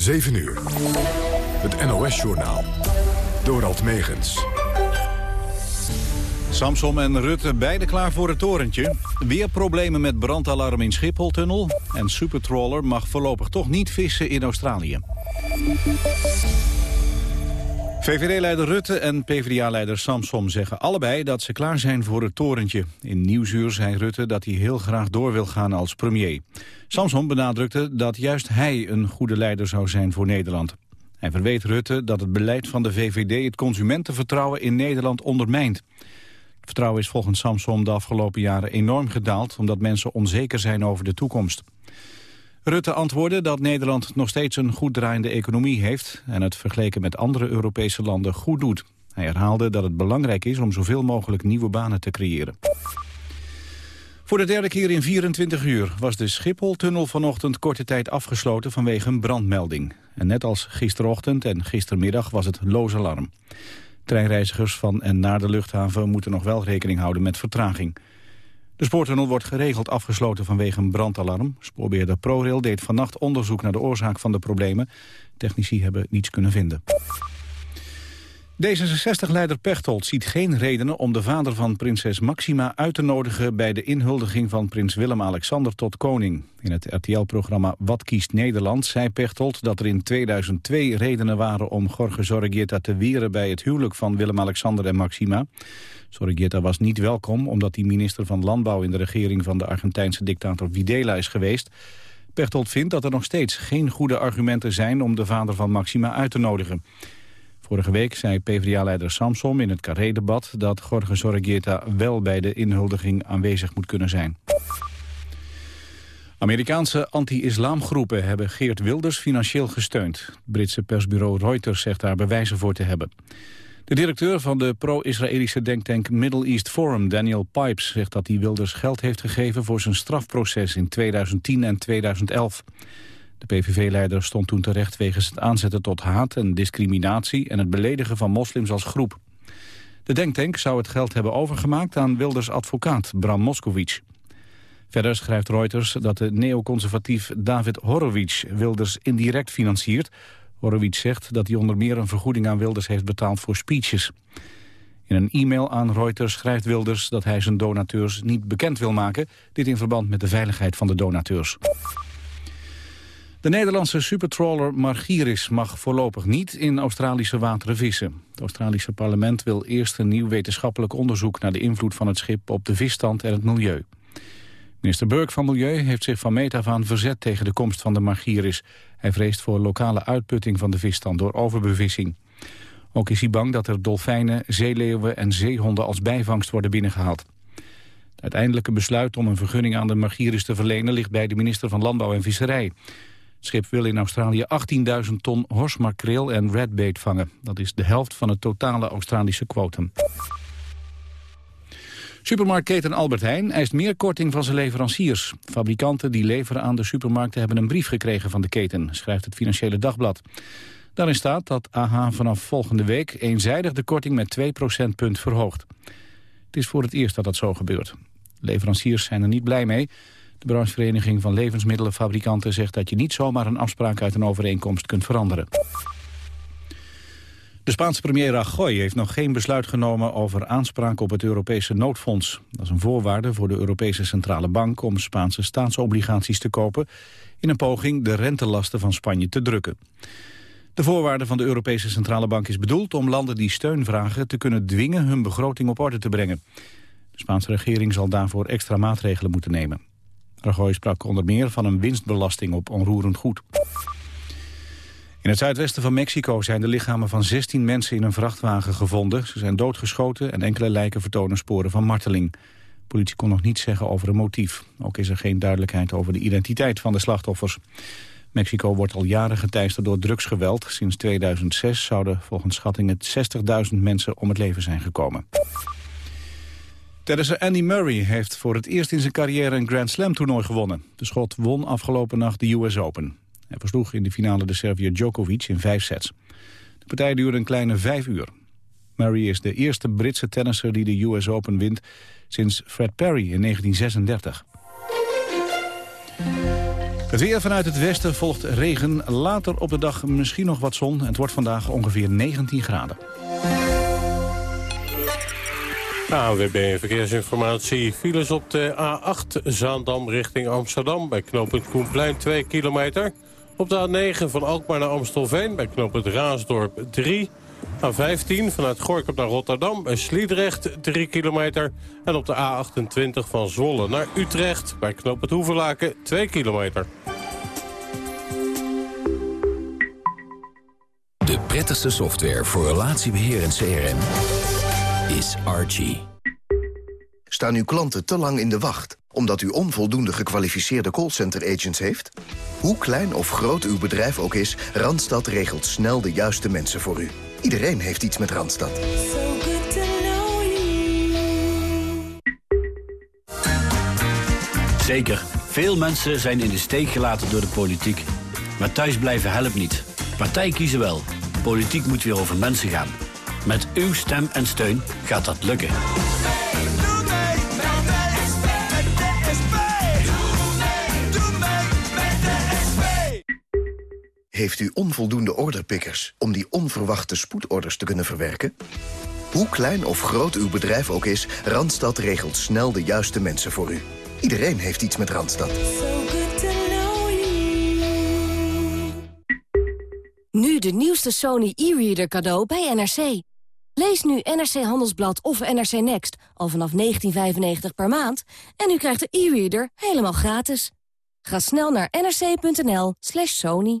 7 uur. Het NOS-journaal. Dorald Megens. Samsom en Rutte beide klaar voor het torentje. Weer problemen met brandalarm in Schipholtunnel. En Supertrawler mag voorlopig toch niet vissen in Australië. VVD-leider Rutte en PvdA-leider Samsom zeggen allebei dat ze klaar zijn voor het torentje. In Nieuwsuur zei Rutte dat hij heel graag door wil gaan als premier. Samsom benadrukte dat juist hij een goede leider zou zijn voor Nederland. Hij verweet Rutte dat het beleid van de VVD het consumentenvertrouwen in Nederland ondermijnt. Het vertrouwen is volgens Samsom de afgelopen jaren enorm gedaald... omdat mensen onzeker zijn over de toekomst. Rutte antwoordde dat Nederland nog steeds een goed draaiende economie heeft... en het vergeleken met andere Europese landen goed doet. Hij herhaalde dat het belangrijk is om zoveel mogelijk nieuwe banen te creëren. Voor de derde keer in 24 uur was de Schiphol-tunnel vanochtend korte tijd afgesloten vanwege een brandmelding. En net als gisterochtend en gistermiddag was het loos alarm. Treinreizigers van en naar de luchthaven moeten nog wel rekening houden met vertraging. De spoortunnel wordt geregeld afgesloten vanwege een brandalarm. Spoorbeheerder ProRail deed vannacht onderzoek naar de oorzaak van de problemen. Technici hebben niets kunnen vinden. D66-leider Pechtold ziet geen redenen om de vader van prinses Maxima uit te nodigen bij de inhuldiging van prins Willem-Alexander tot koning. In het RTL-programma Wat kiest Nederland zei Pechtold dat er in 2002 redenen waren om Jorge Zorregieta te weren bij het huwelijk van Willem-Alexander en Maxima. Zorregieta was niet welkom omdat hij minister van Landbouw in de regering van de Argentijnse dictator Videla is geweest. Pechtold vindt dat er nog steeds geen goede argumenten zijn om de vader van Maxima uit te nodigen. Vorige week zei PvdA-leider Samsom in het Carré-debat... dat Jorge Zorregieta wel bij de inhuldiging aanwezig moet kunnen zijn. Amerikaanse anti-islamgroepen hebben Geert Wilders financieel gesteund. Britse persbureau Reuters zegt daar bewijzen voor te hebben. De directeur van de pro-Israëlische denktank Middle East Forum, Daniel Pipes, zegt dat hij Wilders geld heeft gegeven voor zijn strafproces in 2010 en 2011. De PVV-leider stond toen terecht wegens het aanzetten tot haat en discriminatie en het beledigen van moslims als groep. De denktank zou het geld hebben overgemaakt aan Wilders advocaat Bram Moskowitz. Verder schrijft Reuters dat de neoconservatief David Horowitz Wilders indirect financiert. Horowitz zegt dat hij onder meer een vergoeding aan Wilders heeft betaald voor speeches. In een e-mail aan Reuters schrijft Wilders dat hij zijn donateurs niet bekend wil maken. Dit in verband met de veiligheid van de donateurs. De Nederlandse supertrawler Margiris mag voorlopig niet in Australische wateren vissen. Het Australische parlement wil eerst een nieuw wetenschappelijk onderzoek... naar de invloed van het schip op de visstand en het milieu. Minister Burke van Milieu heeft zich van meet af aan verzet tegen de komst van de Margiris. Hij vreest voor lokale uitputting van de visstand door overbevissing. Ook is hij bang dat er dolfijnen, zeeleeuwen en zeehonden als bijvangst worden binnengehaald. Het uiteindelijke besluit om een vergunning aan de Margiris te verlenen... ligt bij de minister van Landbouw en Visserij. Het schip wil in Australië 18.000 ton horsmakreel en redbait vangen. Dat is de helft van het totale Australische quotum. Supermarktketen Albert Heijn eist meer korting van zijn leveranciers. Fabrikanten die leveren aan de supermarkten hebben een brief gekregen van de keten, schrijft het Financiële Dagblad. Daarin staat dat AH vanaf volgende week eenzijdig de korting met 2 procentpunt verhoogt. Het is voor het eerst dat dat zo gebeurt. Leveranciers zijn er niet blij mee. De branchevereniging van levensmiddelenfabrikanten zegt dat je niet zomaar een afspraak uit een overeenkomst kunt veranderen. De Spaanse premier Rajoy heeft nog geen besluit genomen over aanspraak op het Europese noodfonds. Dat is een voorwaarde voor de Europese Centrale Bank om Spaanse staatsobligaties te kopen in een poging de rentelasten van Spanje te drukken. De voorwaarde van de Europese Centrale Bank is bedoeld om landen die steun vragen te kunnen dwingen hun begroting op orde te brengen. De Spaanse regering zal daarvoor extra maatregelen moeten nemen. Rajoy sprak onder meer van een winstbelasting op onroerend goed. In het zuidwesten van Mexico zijn de lichamen van 16 mensen in een vrachtwagen gevonden. Ze zijn doodgeschoten en enkele lijken vertonen sporen van marteling. Politie kon nog niets zeggen over een motief. Ook is er geen duidelijkheid over de identiteit van de slachtoffers. Mexico wordt al jaren geteisterd door drugsgeweld. Sinds 2006 zouden volgens schattingen 60.000 mensen om het leven zijn gekomen. Tennisser Andy Murray heeft voor het eerst in zijn carrière een Grand Slam toernooi gewonnen. De schot won afgelopen nacht de US Open. Hij versloeg in de finale de Serviër Djokovic in vijf sets. De partij duurde een kleine vijf uur. Murray is de eerste Britse tennisser die de US Open wint sinds Fred Perry in 1936. Het weer vanuit het westen volgt regen. Later op de dag misschien nog wat zon. Het wordt vandaag ongeveer 19 graden. AWB Verkeersinformatie. Files op de A8 Zaandam richting Amsterdam... bij knooppunt Koenplein 2 kilometer. Op de A9 van Alkmaar naar Amstelveen bij knooppunt Raasdorp 3. A15 vanuit Gorkum naar Rotterdam bij Sliedrecht 3 kilometer. En op de A28 van Zwolle naar Utrecht bij knooppunt Hoeverlaken 2 kilometer. De prettigste software voor relatiebeheer en CRM is Archie. Staan uw klanten te lang in de wacht omdat u onvoldoende gekwalificeerde callcenter-agents heeft? Hoe klein of groot uw bedrijf ook is, Randstad regelt snel de juiste mensen voor u. Iedereen heeft iets met Randstad. Zeker, veel mensen zijn in de steek gelaten door de politiek. Maar thuisblijven helpt niet. Partij kiezen wel. Politiek moet weer over mensen gaan. Met uw stem en steun gaat dat lukken. Heeft u onvoldoende orderpickers om die onverwachte spoedorders te kunnen verwerken? Hoe klein of groot uw bedrijf ook is, Randstad regelt snel de juiste mensen voor u. Iedereen heeft iets met Randstad. Nu de nieuwste Sony e-reader cadeau bij NRC. Lees nu NRC Handelsblad of NRC Next al vanaf 19,95 per maand... en u krijgt de e-reader helemaal gratis. Ga snel naar nrc.nl slash sony.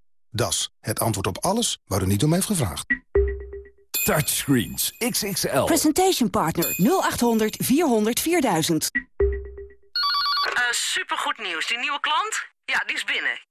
Das, het antwoord op alles waar u niet om heeft gevraagd. Touchscreens XXL. Presentation Partner 0800 400 4000. Uh, supergoed nieuws. Die nieuwe klant? Ja, die is binnen.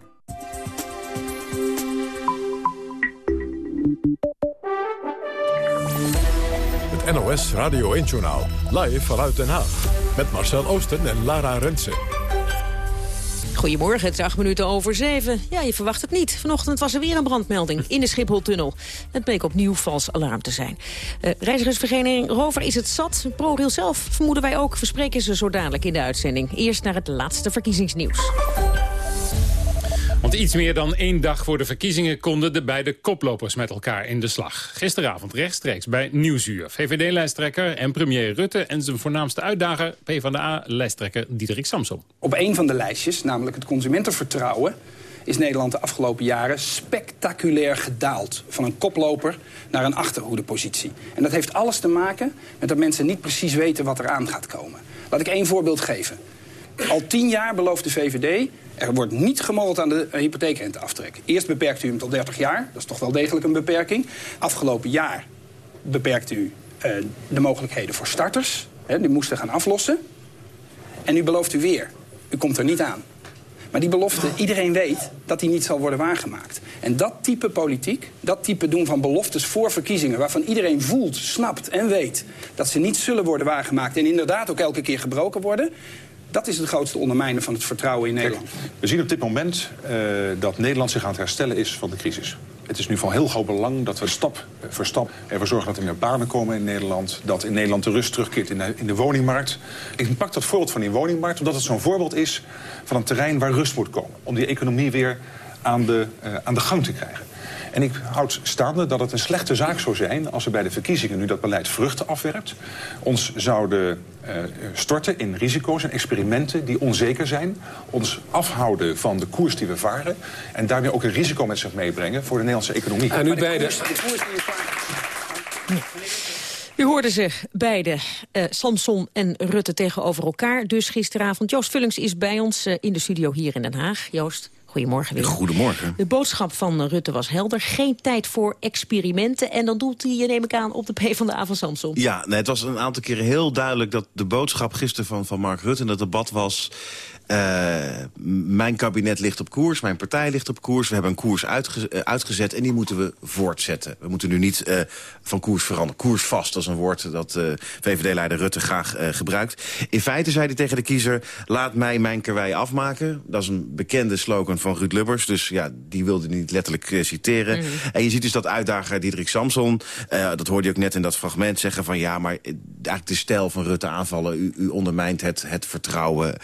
NOS Radio 1-journaal. Live vanuit Den Haag. Met Marcel Oosten en Lara Rensen. Goedemorgen, het is acht minuten over zeven. Ja, je verwacht het niet. Vanochtend was er weer een brandmelding in de Schipholtunnel. Het bleek opnieuw vals alarm te zijn. Uh, reizigersvereniging Rover is het zat. ProRail zelf vermoeden wij ook. Verspreken ze zo dadelijk in de uitzending. Eerst naar het laatste verkiezingsnieuws. Want iets meer dan één dag voor de verkiezingen konden de beide koplopers met elkaar in de slag. Gisteravond rechtstreeks bij Nieuwsuur. VVD-lijsttrekker en premier Rutte en zijn voornaamste uitdager PvdA-lijsttrekker Diederik Samsom. Op een van de lijstjes, namelijk het consumentenvertrouwen is Nederland de afgelopen jaren spectaculair gedaald. Van een koploper naar een achterhoedepositie. En dat heeft alles te maken met dat mensen niet precies weten wat er aan gaat komen. Laat ik één voorbeeld geven. Al tien jaar belooft de VVD er wordt niet gemold aan de hypotheekrenteaftrek. Eerst beperkt u hem tot 30 jaar. Dat is toch wel degelijk een beperking. Afgelopen jaar beperkt u uh, de mogelijkheden voor starters. Hè, die moesten gaan aflossen. En nu belooft u weer. U komt er niet aan. Maar die belofte, iedereen weet dat die niet zal worden waargemaakt. En dat type politiek, dat type doen van beloftes voor verkiezingen... waarvan iedereen voelt, snapt en weet dat ze niet zullen worden waargemaakt... en inderdaad ook elke keer gebroken worden... Dat is het grootste ondermijnen van het vertrouwen in Nederland. we zien op dit moment uh, dat Nederland zich aan het herstellen is van de crisis. Het is nu van heel groot belang dat we stap voor stap ervoor zorgen dat er meer banen komen in Nederland. Dat in Nederland de rust terugkeert in de, in de woningmarkt. Ik pak dat voorbeeld van die woningmarkt omdat het zo'n voorbeeld is van een terrein waar rust moet komen. Om die economie weer aan de, uh, aan de gang te krijgen. En ik houd staande dat het een slechte zaak zou zijn... als we bij de verkiezingen nu dat beleid vruchten afwerpt. Ons zouden uh, storten in risico's en experimenten die onzeker zijn. Ons afhouden van de koers die we varen. En daarmee ook een risico met zich meebrengen voor de Nederlandse economie. En nu beide... U hoorde ze beide, uh, Samson en Rutte, tegenover elkaar. Dus gisteravond. Joost Vullings is bij ons uh, in de studio hier in Den Haag. Joost. Goedemorgen weer. Goedemorgen. De boodschap van Rutte was helder. Geen tijd voor experimenten. En dan doelt hij, neem ik aan, op de P van de A van Samson. Ja, nee, het was een aantal keren heel duidelijk dat de boodschap gisteren van, van Mark Rutte in dat debat was... Uh, mijn kabinet ligt op koers, mijn partij ligt op koers. We hebben een koers uitge uh, uitgezet en die moeten we voortzetten. We moeten nu niet uh, van koers veranderen. Koersvast, dat is een woord dat VVD-leider Rutte graag gebruikt. In feite zei hij tegen de kiezer, laat mij mijn karwei afmaken. Dat is een bekende slogan van Ruud Lubbers. Dus ja, die wilde hij niet letterlijk citeren. Mm. En je ziet dus dat uitdager Diederik Samson... dat hoorde je ook net in dat fragment zeggen van... ja, maar eigenlijk de stijl van Rutte aanvallen... u, u ondermijnt het, het vertrouwen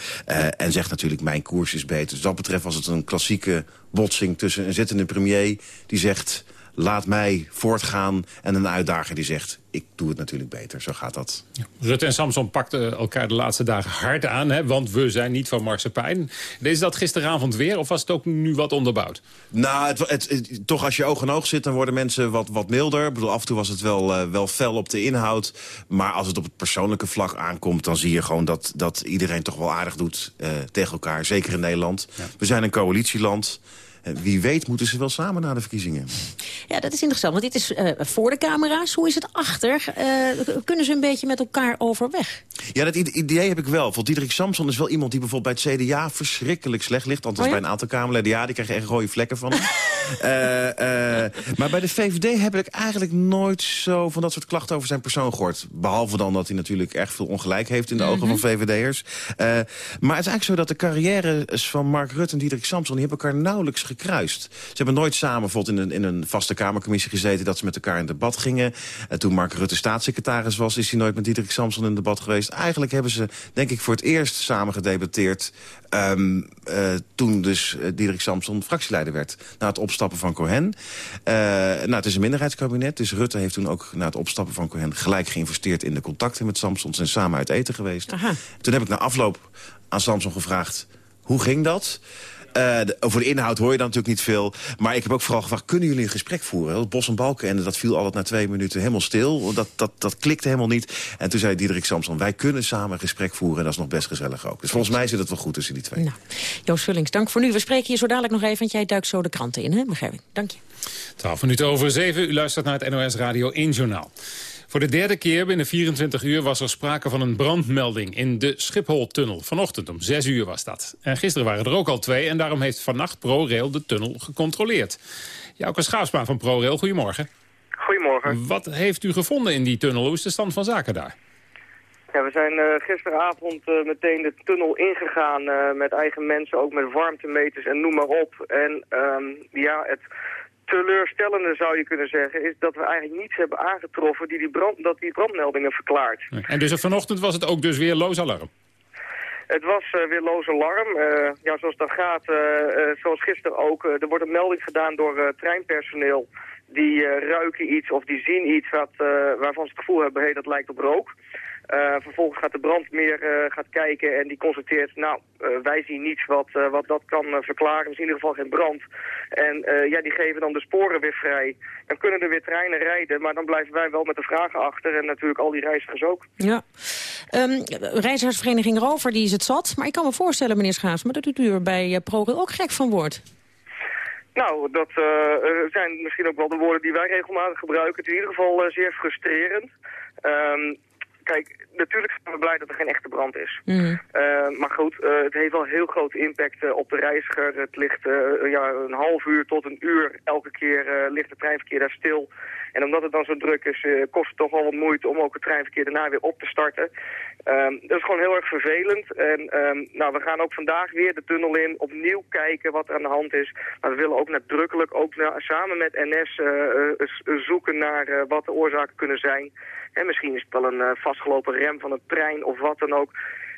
en zegt natuurlijk mijn koers is beter. Dus dat betreft was het een klassieke botsing tussen een zittende premier... die zegt laat mij voortgaan en een uitdager die zegt ik doe het natuurlijk beter. Zo gaat dat. Ja. Rutte en Samson pakten elkaar de laatste dagen hard aan. Hè, want we zijn niet van marsepein. Is dat gisteravond weer of was het ook nu wat onderbouwd? Nou, het, het, toch als je oog in oog zit... dan worden mensen wat, wat milder. Ik bedoel, af en toe was het wel, uh, wel fel op de inhoud. Maar als het op het persoonlijke vlak aankomt... dan zie je gewoon dat, dat iedereen toch wel aardig doet uh, tegen elkaar. Zeker in Nederland. Ja. We zijn een coalitieland... Wie weet moeten ze wel samen naar de verkiezingen. Ja, dat is interessant, want dit is uh, voor de camera's. Hoe is het achter? Uh, kunnen ze een beetje met elkaar overweg? Ja, dat idee heb ik wel. Voor Diederik Samson is wel iemand die bijvoorbeeld bij het CDA verschrikkelijk slecht ligt. Althans oh ja? bij een aantal Kamerleden. Ja, die krijgen echt rode vlekken van hem. maar bij de VVD heb ik eigenlijk nooit zo van dat soort klachten over zijn persoon gehoord. Behalve dan dat hij natuurlijk erg veel ongelijk heeft in de ogen mm -hmm. van VVD'ers. maar het is eigenlijk zo dat de carrières van Mark Rutte en Diederik Samson... die hebben elkaar nauwelijks gekruist. Ze hebben nooit samen bijvoorbeeld in een, in een vaste Kamercommissie gezeten... dat ze met elkaar in debat gingen. En toen Mark Rutte staatssecretaris was... is hij nooit met Diederik Samson in debat geweest. Eigenlijk hebben ze, denk ik, voor het eerst samen gedebatteerd... Um, uh, toen dus uh, Diederik Samson fractieleider werd. Na het opstappen van Cohen. Uh, nou, het is een minderheidskabinet. Dus Rutte heeft toen ook na het opstappen van Cohen... gelijk geïnvesteerd in de contacten met Samson. Zijn samen uit eten geweest. Aha. Toen heb ik na afloop aan Samson gevraagd... hoe ging dat? Uh, de, over de inhoud hoor je dan natuurlijk niet veel. Maar ik heb ook vooral gevraagd, kunnen jullie een gesprek voeren? Bos en Balken, en dat viel altijd na twee minuten helemaal stil. Dat, dat, dat klikte helemaal niet. En toen zei Diederik Samson, wij kunnen samen een gesprek voeren. En dat is nog best gezellig ook. Dus volgens mij zit het wel goed tussen die twee. Nou, Joost Vullings, dank voor nu. We spreken hier zo dadelijk nog even, want jij duikt zo de kranten in, hè? begrijp ik. Dank je. 12 minuten over 7. U luistert naar het NOS Radio 1 Journaal. Voor de derde keer binnen 24 uur was er sprake van een brandmelding in de Schipholtunnel. Vanochtend om 6 uur was dat. En gisteren waren er ook al twee en daarom heeft vannacht ProRail de tunnel gecontroleerd. Jouke Schaafsma van ProRail, goedemorgen. Goedemorgen. Wat heeft u gevonden in die tunnel? Hoe is de stand van zaken daar? Ja, we zijn uh, gisteravond uh, meteen de tunnel ingegaan uh, met eigen mensen, ook met warmtemeters en noem maar op. En um, ja, het teleurstellende zou je kunnen zeggen, is dat we eigenlijk niets hebben aangetroffen die die, brand, dat die brandmeldingen verklaart. En dus vanochtend was het ook dus weer loos alarm? Het was uh, weer loos alarm. Uh, ja, zoals dat gaat, uh, zoals gisteren ook, er wordt een melding gedaan door treinpersoneel. Die ruiken iets of die zien iets wat, waarvan ze het gevoel hebben, hey, dat lijkt op rook. Uh, vervolgens gaat de brandmeer uh, gaat kijken en die constateert, nou, uh, wij zien niets wat, wat dat kan verklaren. Dus in ieder geval geen brand. En ja, die geven dan de sporen weer vrij. Dan kunnen er weer treinen rijden, maar dan blijven wij wel met de vragen achter. En natuurlijk al die reizigers ook. Ja. Um, reizigersvereniging Rover, die is het zat. Maar ik kan me voorstellen, meneer Schaafs, maar dat u er bij ProRail ook gek van wordt. Nou, dat zijn misschien ook wel de woorden die wij regelmatig gebruiken. Het is in ieder geval zeer frustrerend. Um, kijk, natuurlijk zijn we blij dat er geen echte brand is. Mm. Uh, maar goed, uh, het heeft wel heel grote impact uh, op de reiziger. Het ligt ja, een half uur tot een uur elke keer ligt het treinverkeer daar stil. En omdat het dan zo druk is, kost het toch wel wat moeite om ook het treinverkeer daarna weer op te starten. Um, dat is gewoon heel erg vervelend. En um, nou, we gaan ook vandaag weer de tunnel in, opnieuw kijken wat er aan de hand is. Maar we willen ook nadrukkelijk, ook samen met NS, zoeken naar wat de oorzaken kunnen zijn. En misschien is het wel een uh, vastgelopen rem van een trein of wat dan ook.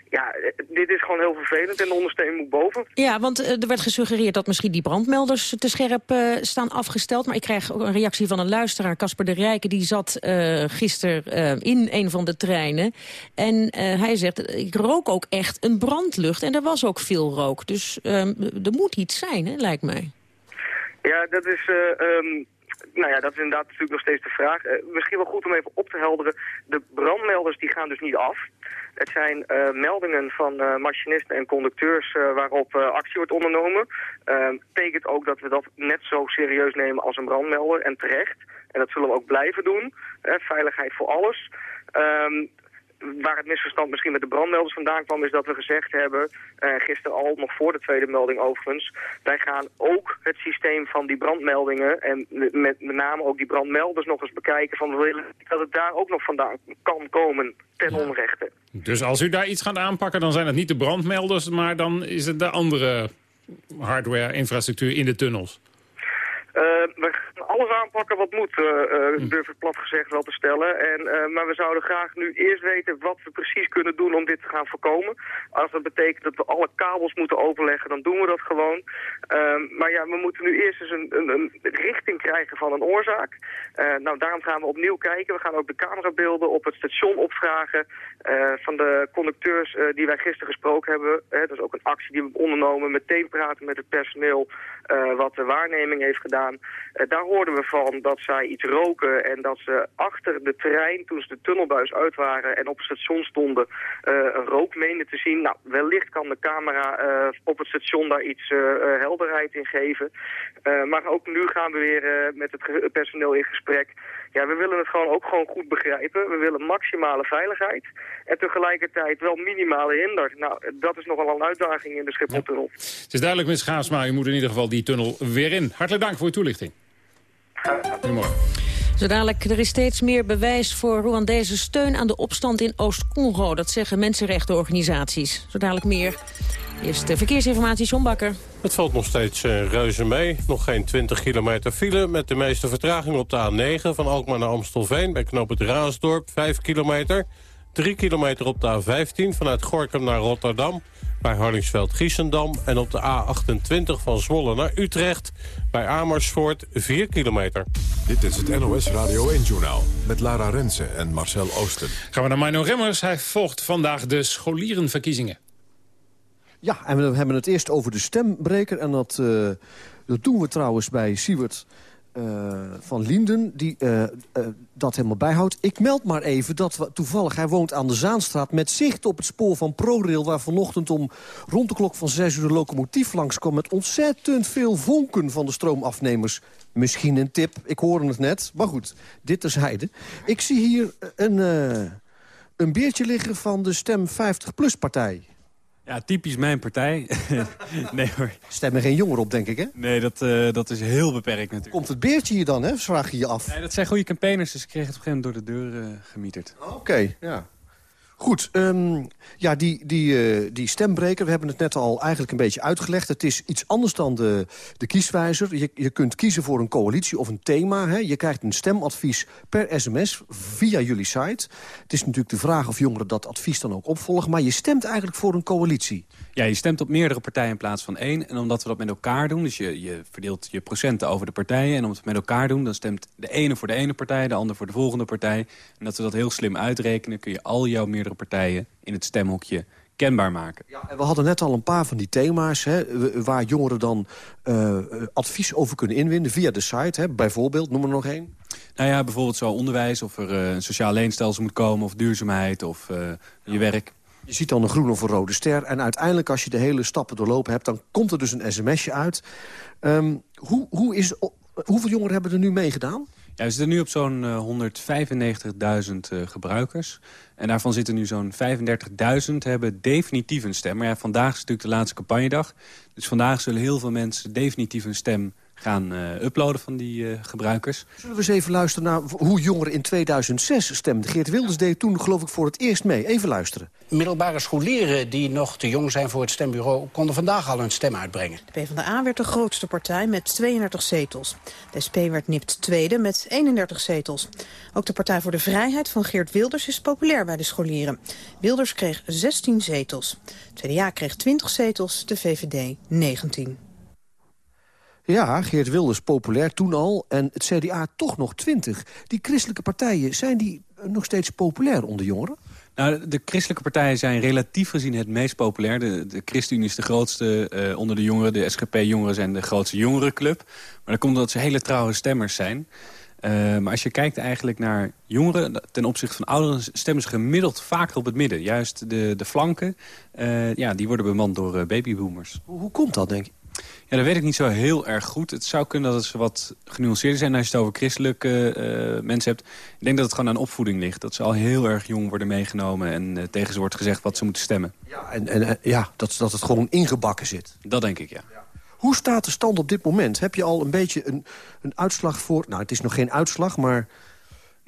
Ja, eh, dit is gewoon heel vervelend en de ondersteuning moet boven. Ja, want uh, er werd gesuggereerd dat misschien die brandmelders te scherp uh, staan afgesteld. Maar ik krijg ook een reactie van een luisteraar, Casper de Rijken. Die zat uh, gisteren in een van de treinen. En hij zegt, ik rook ook echt een brandlucht. En er was ook veel rook. Dus ehm, er moet iets zijn, hè, lijkt mij. Ja, dat is... Um Nou ja, dat is inderdaad natuurlijk nog steeds de vraag. Uh, misschien wel goed om even op te helderen. De brandmelders die gaan dus niet af. Het zijn uh, meldingen van uh, machinisten en conducteurs waarop actie wordt ondernomen. betekent ook dat we dat net zo serieus nemen als een brandmelder en terecht. En dat zullen we ook blijven doen. veiligheid voor alles. Waar het misverstand misschien met de brandmelders vandaan kwam... is dat we gezegd hebben, uh, gisteren al, nog voor de tweede melding overigens... wij gaan ook het systeem van die brandmeldingen... en met, met name ook die brandmelders nog eens bekijken... van we willen dat het daar ook nog vandaan kan komen ten onrechte. Dus als u daar iets gaat aanpakken, dan zijn het niet de brandmelders... maar dan is het de andere hardware, infrastructuur in de tunnels? Uh, we gaan alles aanpakken wat moet, uh, durf ik plat gezegd wel te stellen. En, maar we zouden graag nu eerst weten wat we precies kunnen doen om dit te gaan voorkomen. Als dat betekent dat we alle kabels moeten overleggen, dan doen we dat gewoon. Ehm, maar ja, we moeten nu eerst eens een, een, een richting krijgen van een oorzaak. nou, daarom gaan we opnieuw kijken. We gaan ook de camerabeelden op het station opvragen van de conducteurs die wij gisteren gesproken hebben. dat is ook een actie die we hebben ondernomen. Meteen praten met het personeel wat de waarneming heeft gedaan uh, daar hoorden we van dat zij iets roken en dat ze achter de trein, toen ze de tunnelbuis uit waren en op het station stonden, uh, een rook meenden te zien. Nou, wellicht kan de camera uh, op het station daar iets helderheid in geven. maar ook nu gaan we weer met het personeel in gesprek. Ja, we willen het gewoon ook gewoon goed begrijpen. We willen maximale veiligheid en tegelijkertijd wel minimale hinder. Nou, dat is nogal een uitdaging in de Schipholtunnel. Ja. Het is duidelijk, Ms. Gaasma, u moet in ieder geval die tunnel weer in. Hartelijk dank voor uw toelichting. Goedemorgen. Zo dadelijk, er is steeds meer bewijs voor Rwandese steun aan de opstand in Oost-Congo. Dat zeggen mensenrechtenorganisaties. Zo dadelijk meer. Eerst de verkeersinformatie, John Bakker. Het valt nog steeds uh, reuze mee. Nog geen 20 kilometer file met de meeste vertraging op de A9... van Alkmaar naar Amstelveen bij knoop het Raasdorp, 5 kilometer. 3 kilometer op de A15 vanuit Gorkum naar Rotterdam bij Hardingsveld-Giessendam... en op de A28 van Zwolle naar Utrecht bij Amersfoort 4 kilometer. Dit is het NOS Radio 1-journaal met Lara Rensen en Marcel Oosten. Gaan we naar Mino Remmers. Hij volgt vandaag de scholierenverkiezingen. Ja, en we hebben het eerst over de stembreker. En dat, uh, dat doen we trouwens bij Siewert uh, van Linden, die uh, dat helemaal bijhoudt. Ik meld maar even dat toevallig, hij woont aan de Zaanstraat... met zicht op het spoor van ProRail... waar vanochtend om rond de klok van 6 uur de locomotief langskwam... met ontzettend veel vonken van de stroomafnemers. Misschien een tip, ik hoorde het net. Maar goed, dit terzijde. Ik zie hier een, een beertje liggen van de Stem 50-plus-partij. Ja, typisch mijn partij. nee hoor. Stemmen geen jongeren op, denk ik, hè? Nee, dat, uh, dat is heel beperkt natuurlijk. Komt het beertje hier dan, hè? Vraag je je af. Nee, dat zijn goede campaigners, dus ik kreeg het op een gegeven moment door de deur uh, gemieterd. Oké, okay, ja. Goed, um, ja, die, die, uh, die stembreker, we hebben het net al eigenlijk een beetje uitgelegd. Het is iets anders dan de, de kieswijzer. Je, je kunt kiezen voor een coalitie of een thema. Hè. Je krijgt een stemadvies per sms via jullie site. Het is natuurlijk de vraag of jongeren dat advies dan ook opvolgen. Maar je stemt eigenlijk voor een coalitie. Ja, je stemt op meerdere partijen in plaats van één. En omdat we dat met elkaar doen, dus je, je verdeelt je procenten over de partijen... en omdat het met elkaar doen, dan stemt de ene voor de ene partij... de ander voor de volgende partij. En dat we dat heel slim uitrekenen... kun je al jouw meerdere partijen in het stemhokje kenbaar maken. Ja, en we hadden net al een paar van die thema's... Hè, waar jongeren dan uh, advies over kunnen inwinnen via de site. Hè, bijvoorbeeld, noem er nog één. Nou ja, bijvoorbeeld zo onderwijs, of er uh, een sociaal leenstelsel moet komen... of duurzaamheid, of uh, je werk. Je ziet dan een groene of een rode ster. En uiteindelijk, als je de hele stappen doorlopen hebt... dan komt er dus een sms'je uit. Um, hoe, hoe is, hoeveel jongeren hebben er nu meegedaan? We zitten nu op zo'n uh, 195.000 uh, gebruikers. En daarvan zitten nu zo'n 35.000 hebben definitief een stem. Maar ja, vandaag is natuurlijk de laatste campagnedag. Dus vandaag zullen heel veel mensen definitief een stem gaan uh, uploaden van die uh, gebruikers. Zullen we eens even luisteren naar hoe jongeren in 2006 stemden? Geert Wilders deed toen geloof ik voor het eerst mee. Even luisteren. Middelbare scholieren die nog te jong zijn voor het stembureau... konden vandaag al hun stem uitbrengen. De PvdA werd de grootste partij met 32 zetels. De SP werd nipt tweede met 31 zetels. Ook de Partij voor de Vrijheid van Geert Wilders is populair bij de scholieren. Wilders kreeg 16 zetels. Het CDA kreeg 20 zetels, de VVD 19. Ja, Geert Wilders populair toen al en het CDA toch nog 20. Die christelijke partijen, zijn die nog steeds populair onder jongeren? Nou, de christelijke partijen zijn relatief gezien het meest populair. De, de ChristenUnie is de grootste uh, onder de jongeren. De SGP-jongeren zijn de grootste jongerenclub. Maar dat komt omdat ze hele trouwe stemmers zijn. Uh, maar als je kijkt eigenlijk naar jongeren ten opzichte van ouderen... stemmen ze gemiddeld vaker op het midden. Juist de, de flanken, uh, ja, die worden bemand door babyboomers. Hoe, hoe komt dat, denk je? Ja, dat weet ik niet zo heel erg goed. Het zou kunnen dat ze wat genuanceerder zijn als je het over christelijke uh, mensen hebt. Ik denk dat het gewoon aan opvoeding ligt. Dat ze al heel erg jong worden meegenomen en uh, tegen ze wordt gezegd wat ze moeten stemmen. Ja, en, en ja, dat, dat het gewoon ingebakken zit. Dat denk ik, ja. ja. Hoe staat de stand op dit moment? Heb je al een beetje een, een uitslag voor... Nou, het is nog geen uitslag, maar...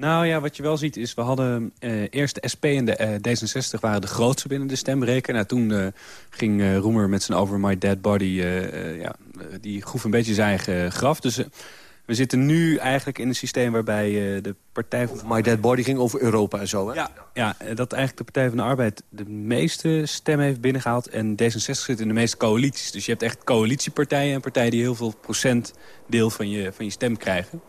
Nou ja, wat je wel ziet is, we hadden uh, eerst de SP en de uh, D66 waren de grootste binnen de stemreker. Nou, toen uh, ging Roemer met zijn Over My Dead Body, ja, die groef een beetje zijn eigen graf. Dus we zitten nu eigenlijk in een systeem waarbij de Partij van... My Dead Body ging over Europa en zo, hè? Ja, ja, dat eigenlijk de Partij van de Arbeid de meeste stemmen heeft binnengehaald. En D66 zit in de meeste coalities. Dus je hebt echt coalitiepartijen en partijen die heel veel procent deel van je, van je stem krijgen.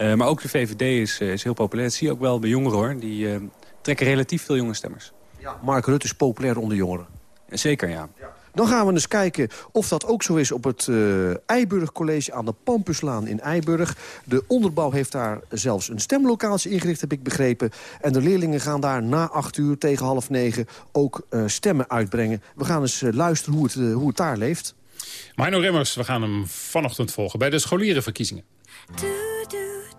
Uh, maar ook de VVD is, uh, is heel populair. Dat zie je ook wel bij jongeren, hoor. Die uh, trekken relatief veel jonge stemmers. Ja, Mark Rutte is populair onder jongeren. Zeker, ja. ja. Dan gaan we eens kijken of dat ook zo is op het Eiburg College aan de Pampuslaan in Eiburg. De onderbouw heeft daar zelfs een stemlocatie ingericht, heb ik begrepen. En de leerlingen gaan daar na acht uur tegen half negen ook stemmen uitbrengen. We gaan eens luisteren hoe het, hoe het daar leeft. Mino Remmers, we gaan hem vanochtend volgen bij de scholierenverkiezingen.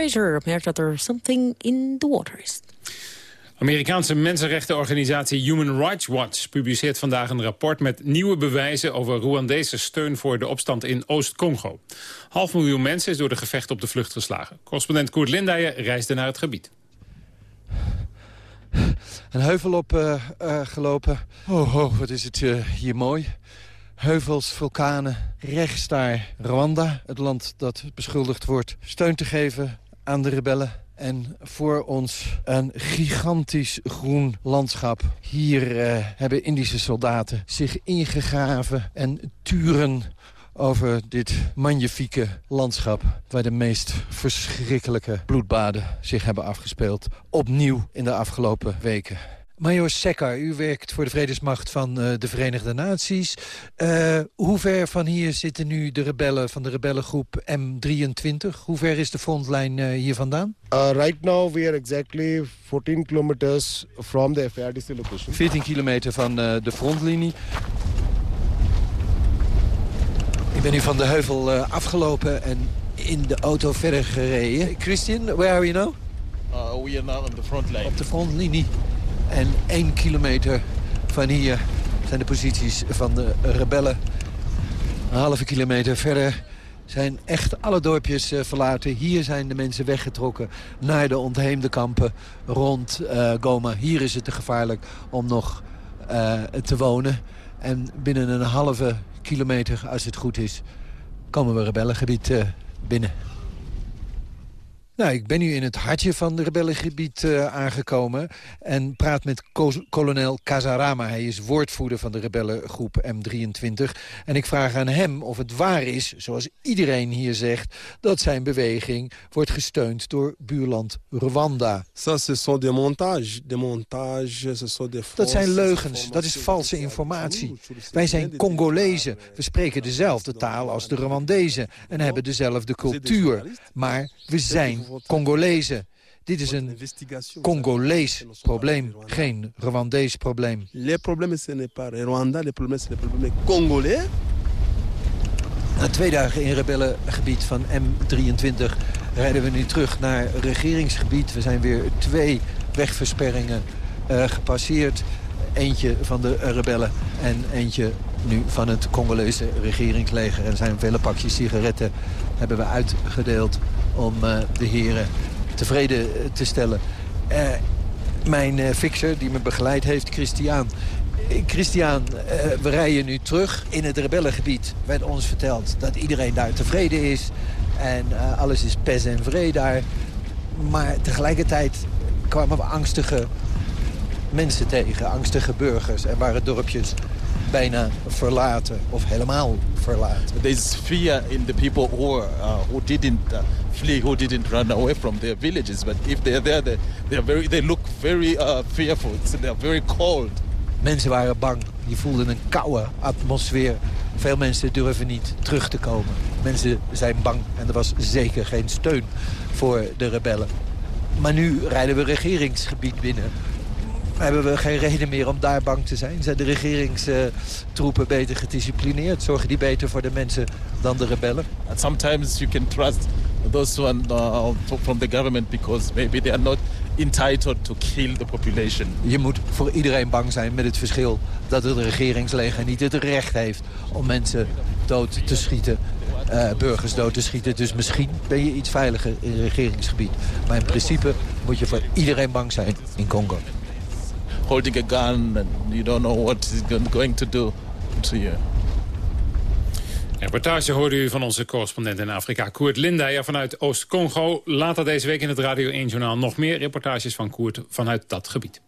Fraser merkt dat er something in the water is. Amerikaanse mensenrechtenorganisatie Human Rights Watch publiceert vandaag een rapport met nieuwe bewijzen over Rwandese steun voor de opstand in Oost-Congo. Half miljoen mensen is door de gevechten op de vlucht geslagen. Correspondent Koert Lindijen reisde naar het gebied. Een heuvel op uh, uh, gelopen. Oh, oh, wat is het uh, hier mooi. heuvels, vulkanen. Rechts daar Rwanda, het land dat beschuldigd wordt steun te geven aan de rebellen. En voor ons een gigantisch groen landschap. Hier eh, hebben Indische soldaten zich ingegraven en turen over dit magnifieke landschap... waar de meest verschrikkelijke bloedbaden zich hebben afgespeeld. Opnieuw in de afgelopen weken. Major Sekkar, u werkt voor de Vredesmacht van uh, de Verenigde Naties. Uh, hoe ver van hier zitten nu de rebellen van de rebellengroep M23? Hoe ver is de frontlijn uh, hier vandaan? right now we are exactly 14 kilometers from the FARDC location. 14 kilometer van de frontlinie. Ik ben nu van de heuvel afgelopen en in de auto verder gereden. Christian, where are you now? we are now on the front line. Op de frontlinie. En één kilometer van hier zijn de posities van de rebellen. Een halve kilometer verder zijn echt alle dorpjes uh, verlaten. Hier zijn de mensen weggetrokken naar de ontheemde kampen rond uh, Goma. Hier is het te gevaarlijk om nog uh, te wonen. En binnen een halve kilometer, als het goed is, komen we rebellengebied binnen. Nou, ik ben nu in het hartje van het rebellengebied uh, aangekomen... en praat met kolonel Casarama. Hij is woordvoerder van de rebellengroep M23. En ik vraag aan hem of het waar is, zoals iedereen hier zegt... dat zijn beweging wordt gesteund door buurland Rwanda. Dat zijn leugens, dat is valse informatie. Wij zijn Congolezen, we spreken dezelfde taal als de Rwandezen... en hebben dezelfde cultuur, maar we zijn Congolezen. Dit is een Congolees probleem, geen Rwandees probleem. Le probleem is niet Rwanda, le probleem is le probleem Congolais. Na twee dagen in rebellengebied van M23 rijden we nu terug naar regeringsgebied. We zijn weer twee wegversperringen uh, gepasseerd. Eentje van de rebellen en eentje nu van het Congolese regeringsleger. Er zijn vele pakjes sigaretten hebben we uitgedeeld om uh, de heren tevreden te stellen. Uh, mijn fixer die me begeleid heeft, Christian. Christian, we rijden nu terug in het rebellengebied. werd ons verteld dat iedereen daar tevreden is. En alles is pes en vrede daar. Maar tegelijkertijd kwamen we angstige mensen tegen. Angstige burgers. Er waren dorpjes bijna verlaten of helemaal verlaten. There's fear in the people who, uh, who didn't uh, flee, who didn't run away from their villages. But if they're there, they, they're very, they look very uh, fearful. So they're very cold. Mensen waren bang. Die voelden een koude atmosfeer. Veel mensen durven niet terug te komen. Mensen zijn bang en er was zeker geen steun voor de rebellen. Maar nu rijden we regeringsgebied binnen hebben we geen reden meer om daar bang te zijn. Zijn de regeringstroepen beter gedisciplineerd? Zorgen die beter voor de mensen dan de rebellen? And sometimes you can trust those one uh, from the government because maybe they are not entitled to kill the population. Je moet voor iedereen bang zijn met het verschil dat het regeringsleger niet het recht heeft om mensen dood te schieten. Uh, burgers dood te schieten. Dus misschien ben je iets veiliger in het regeringsgebied. Maar in principe moet je voor iedereen bang zijn in Congo holding a gun and you don't know what it's going to do to you. Reportage hoorde u van onze correspondent in Afrika, Koert Lindeyer vanuit Oost-Congo. Later deze week in het Radio 1-journaal nog meer reportages van Koert vanuit dat gebied.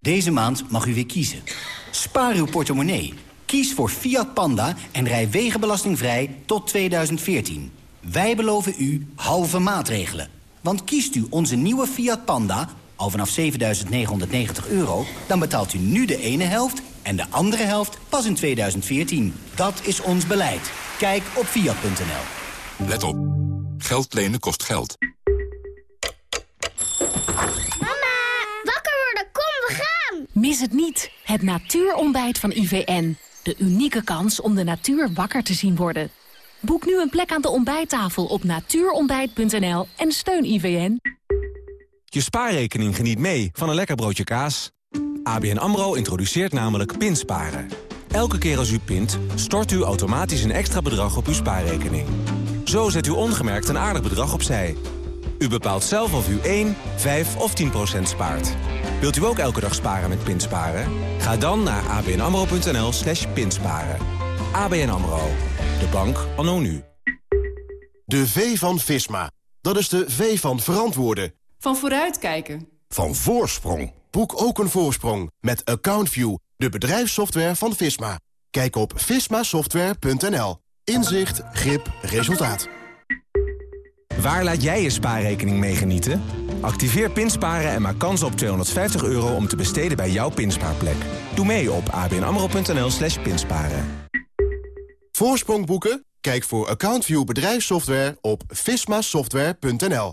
Deze maand mag u weer kiezen. Spaar uw portemonnee. Kies voor Fiat Panda en rij wegenbelastingvrij tot 2014. Wij beloven u halve maatregelen. Want kiest u onze nieuwe Fiat Panda, al vanaf 7.990 euro... dan betaalt u nu de ene helft en de andere helft pas in 2014. Dat is ons beleid. Kijk op Fiat.nl. Let op. Geld lenen kost geld. Mama, wakker worden, kom, we gaan! Mis het niet, het natuurontbijt van IVN. De unieke kans om de natuur wakker te zien worden. Boek nu een plek aan de ontbijttafel op natuurontbijt.nl en steun IVN. Je spaarrekening geniet mee van een lekker broodje kaas. ABN AMRO introduceert namelijk pinsparen. Elke keer als u pint, stort u automatisch een extra bedrag op uw spaarrekening. Zo zet u ongemerkt een aardig bedrag opzij. U bepaalt zelf of u 1, 5 of 10 procent spaart. Wilt u ook elke dag sparen met Pinsparen? Ga dan naar abnamro.nl slash pinsparen. ABN AMRO. De bank anno nu. De V van Visma. Dat is de V van verantwoorden. Van vooruitkijken. Van voorsprong. Boek ook een voorsprong met AccountView, de bedrijfssoftware van Visma. Kijk op vismasoftware.nl. Inzicht, grip, resultaat. Waar laat jij je spaarrekening mee genieten? Activeer Pinsparen en maak kans op 250 euro om te besteden bij jouw pinspaarplek. Doe mee op abnamro.nl slash pinsparen. Voorsprong boeken? Kijk voor AccountView bedrijfssoftware op vismasoftware.nl.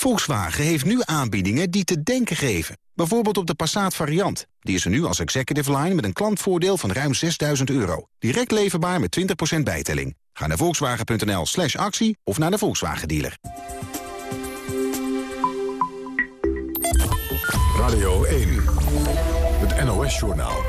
Volkswagen heeft nu aanbiedingen die te denken geven. Bijvoorbeeld op de Passat variant. Die is er nu als executive line met een klantvoordeel van ruim 6000 euro. Direct leverbaar met 20% bijtelling. Ga naar volkswagen.nl slash actie of naar de Volkswagen dealer. Radio 1, het NOS-journaal.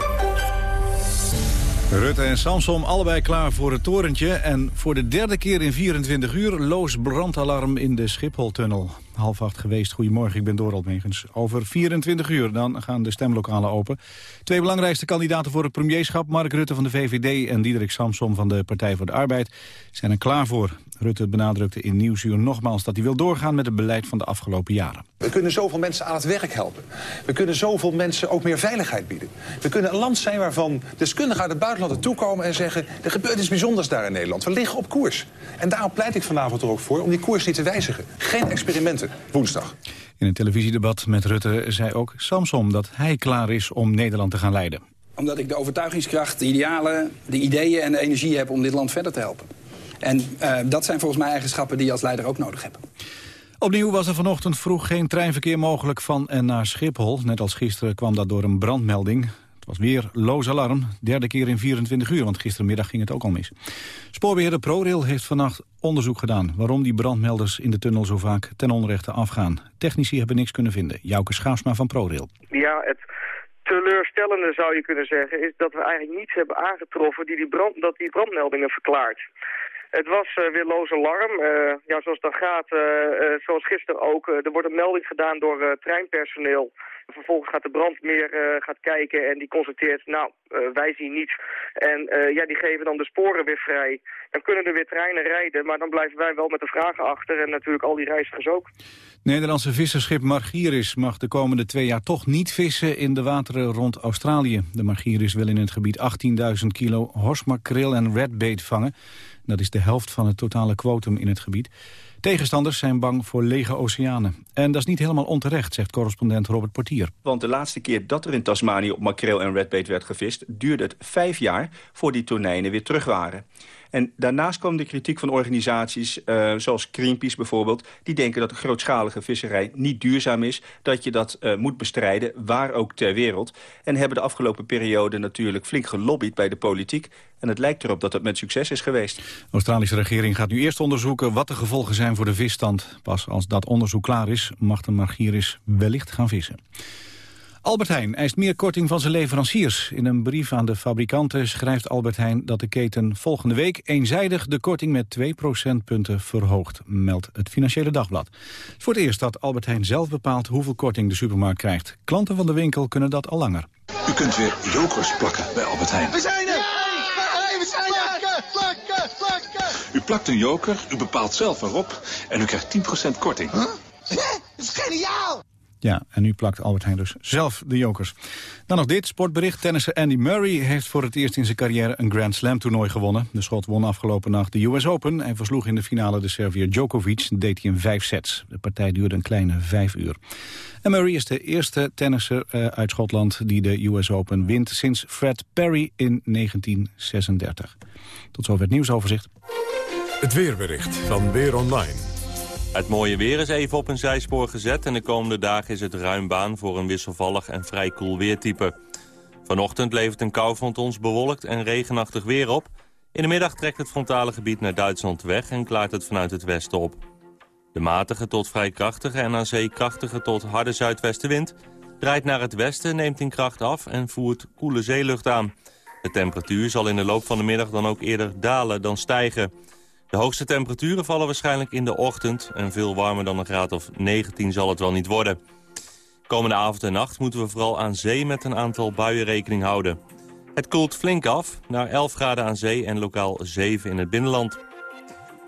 Rutte en Samsom allebei klaar voor het torentje... en voor de derde keer in 24 uur loos brandalarm in de Schipholtunnel. Half acht geweest. Goedemorgen, ik ben Dorald Megens. Over 24 uur dan gaan de stemlokalen open. Twee belangrijkste kandidaten voor het premierschap... Mark Rutte van de VVD en Diederik Samsom van de Partij voor de Arbeid... zijn er klaar voor. Rutte benadrukte in Nieuwsuur nogmaals dat hij wil doorgaan... met het beleid van de afgelopen jaren. We kunnen zoveel mensen aan het werk helpen. We kunnen zoveel mensen ook meer veiligheid bieden. We kunnen een land zijn waarvan deskundigen uit het buitenland naartoe komen en zeggen... er gebeurt iets bijzonders daar in Nederland. We liggen op koers. En daarom pleit ik vanavond er ook voor om die koers niet te wijzigen. Geen experimenten, woensdag. In een televisiedebat met Rutte zei ook Samsom dat hij klaar is om Nederland te gaan leiden. Omdat ik de overtuigingskracht, de idealen, de ideeën en de energie heb om dit land verder te helpen. En uh, dat zijn volgens mij eigenschappen die je als leider ook nodig hebt. Opnieuw was er vanochtend vroeg geen treinverkeer mogelijk van en naar Schiphol. Net als gisteren kwam dat door een brandmelding. Het was weer loos alarm, derde keer in 24 uur, want gisterenmiddag ging het ook al mis. Spoorbeheerder ProRail heeft vannacht onderzoek gedaan... waarom die brandmelders in de tunnel zo vaak ten onrechte afgaan. Technici hebben niks kunnen vinden. Jouke Schaafsma van ProRail. Ja, het teleurstellende zou je kunnen zeggen... is dat we eigenlijk niets hebben aangetroffen die die brand, dat die brandmeldingen verklaart. Het was uh, weer loos alarm. Uh, ja, zoals dat gaat, uh, zoals gisteren ook. er wordt een melding gedaan door treinpersoneel. Vervolgens gaat de brandmeer gaat kijken en die constateert, nou, wij zien niets. En ja, die geven dan de sporen weer vrij. Dan kunnen er weer treinen rijden, maar dan blijven wij wel met de vragen achter. En natuurlijk al die reizigers ook. Nederlandse visserschip Margiris mag de komende twee jaar toch niet vissen in de wateren rond Australië. De Margiris wil in het gebied 18.000 kilo horsmakreel en redbait vangen. Dat is de helft van het totale kwotum in het gebied. Tegenstanders zijn bang voor lege oceanen. En dat is niet helemaal onterecht, zegt correspondent Robert Portier. Want de laatste keer dat er in Tasmanië op makreel en redbait werd gevist... duurde het vijf jaar voor die tonijnen weer terug waren. En daarnaast kwam de kritiek van organisaties uh, zoals Greenpeace bijvoorbeeld... die denken dat de grootschalige visserij niet duurzaam is... dat je dat uh, moet bestrijden, waar ook ter wereld. En hebben de afgelopen periode natuurlijk flink gelobbyd bij de politiek... En het lijkt erop dat het met succes is geweest. De Australische regering gaat nu eerst onderzoeken wat de gevolgen zijn voor de visstand. Pas als dat onderzoek klaar is, mag de Margiris wellicht gaan vissen. Albert Heijn eist meer korting van zijn leveranciers. In een brief aan de fabrikanten schrijft Albert Heijn dat de keten volgende week eenzijdig de korting met 2 procentpunten verhoogt, meldt het Financiële Dagblad. Het is voor het eerst dat Albert Heijn zelf bepaalt hoeveel korting de supermarkt krijgt. Klanten van de winkel kunnen dat al langer. U kunt weer jokers plakken bij Albert Heijn. We zijn er! we zijn er! Plakken, plakken, U plakt een joker, u bepaalt zelf waarop en u krijgt 10% korting. Huh? Dat is geniaal! Ja, en nu plakt Albert Heijn dus zelf de jokers. Dan nog dit, sportbericht. Tennisser Andy Murray heeft voor het eerst in zijn carrière een Grand Slam toernooi gewonnen. De schot won afgelopen nacht de US Open en versloeg in de finale de Serviër Djokovic. Deed hij in vijf sets. De partij duurde een kleine vijf uur. En Murray is de eerste tennisser uh, uit Schotland die de US Open wint sinds Fred Perry in 1936. Tot zover het nieuwsoverzicht. Het weerbericht van Weer Online. Het mooie weer is even op een zijspoor gezet... en de komende dagen is het ruim baan voor een wisselvallig en vrij koel weertype. Vanochtend levert een koufront ons bewolkt en regenachtig weer op. In de middag trekt het frontale gebied naar Duitsland weg... en klaart het vanuit het westen op. De matige tot vrij krachtige en aan zee krachtige tot harde zuidwestenwind... draait naar het westen, neemt in kracht af en voert koele zeelucht aan. De temperatuur zal in de loop van de middag dan ook eerder dalen dan stijgen... De hoogste temperaturen vallen waarschijnlijk in de ochtend... en veel warmer dan een graad of 19 zal het wel niet worden. Komende avond en nacht moeten we vooral aan zee met een aantal buien rekening houden. Het koelt flink af, naar 11 graden aan zee en lokaal 7 in het binnenland.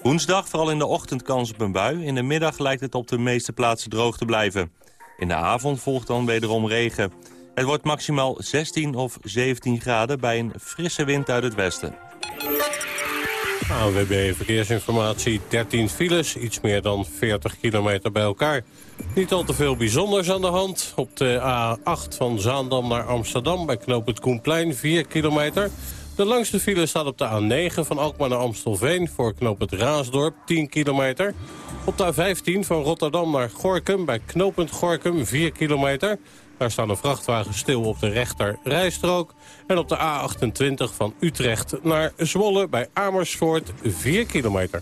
Woensdag vooral in de ochtend kans op een bui. In de middag lijkt het op de meeste plaatsen droog te blijven. In de avond volgt dan wederom regen. Het wordt maximaal 16 of 17 graden bij een frisse wind uit het westen. ANWB Verkeersinformatie, 13 files, iets meer dan 40 kilometer bij elkaar. Niet al te veel bijzonders aan de hand. Op de A8 van Zaandam naar Amsterdam bij knoop het Koenplein, 4 kilometer. De langste file staat op de A9 van Alkmaar naar Amstelveen... voor knoop het Raasdorp, 10 kilometer. Op de A15 van Rotterdam naar Gorkum bij knooppunt Gorkum, 4 kilometer... Daar staan de vrachtwagens stil op de rechter rijstrook. En op de A28 van Utrecht naar Zwolle bij Amersfoort 4 kilometer.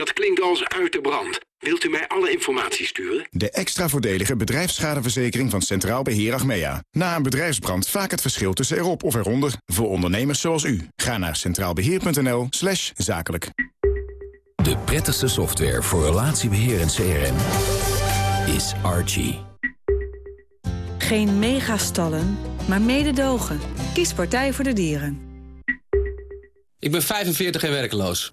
dat klinkt als uit de brand. Wilt u mij alle informatie sturen? De extra voordelige bedrijfsschadeverzekering van Centraal Beheer Achmea. Na een bedrijfsbrand vaak het verschil tussen erop of eronder. Voor ondernemers zoals u. Ga naar centraalbeheer.nl slash zakelijk. De prettigste software voor relatiebeheer en CRM is Archie. Geen megastallen, maar mededogen. Kies Partij voor de Dieren. Ik ben 45 en werkloos.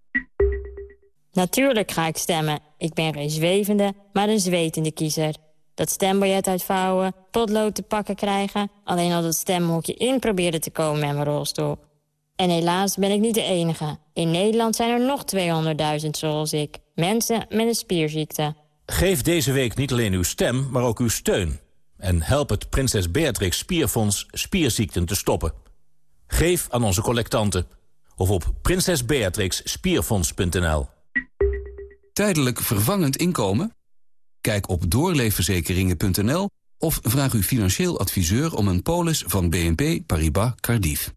Natuurlijk ga ik stemmen. Ik ben geen zwevende, maar een zwetende kiezer. Dat stembiljet uitvouwen, potlood te pakken krijgen... alleen al dat stemhokje in proberen te komen met mijn rolstoel. En helaas ben ik niet de enige. In Nederland zijn er nog 200.000 zoals ik. Mensen met een spierziekte. Geef deze week niet alleen uw stem, maar ook uw steun. En help het Prinses Beatrix Spierfonds spierziekten te stoppen. Geef aan onze collectanten. Of op prinsesbeatrixspierfonds.nl. Tijdelijk vervangend inkomen? Kijk op doorleefverzekeringen.nl of vraag uw financieel adviseur om een polis van BNP Paribas Cardiff.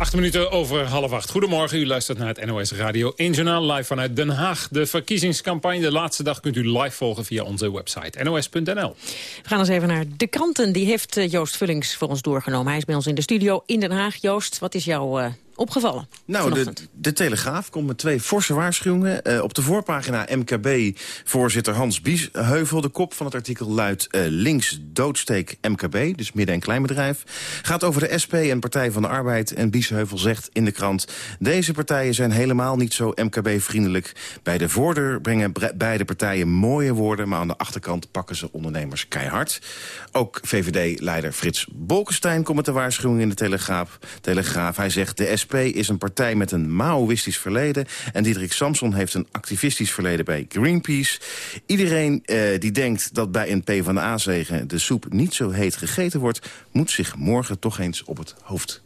Acht minuten over half acht. Goedemorgen, u luistert naar het NOS Radio 1 Journaal live vanuit Den Haag. De verkiezingscampagne de laatste dag kunt u live volgen via onze website nos.nl. We gaan eens even naar de kranten. Die heeft eh, Joost Vullings voor ons doorgenomen. Hij is bij ons in de studio in Den Haag. Joost, wat is jouw uh, opgevallen? Nou, de, de, Telegraaf komt met twee forse waarschuwingen. Uh, op de voorpagina MKB-voorzitter Hans Biesheuvel. De kop van het artikel luidt uh, links doodsteek MKB, dus midden- en kleinbedrijf. Gaat over de SP en Partij van de Arbeid. En Biesheuvel zegt in de krant... deze partijen zijn helemaal niet zo MKB-vriendelijk. Bij de voordeur brengen beide partijen mooie woorden... maar aan de achterkant pakken ze ondernemers keihard. Ook VVD-leider Frits Bolkestein komt met de waarschuwing in de Telegraaf. Telegraaf. Hij zegt de SP Is een partij met een Maoïstisch verleden... en Diederik Samson heeft een activistisch verleden bij Greenpeace. Iedereen uh, die denkt dat bij een PvdA-zegen de soep niet zo heet gegeten wordt... moet zich morgen toch eens op het hoofd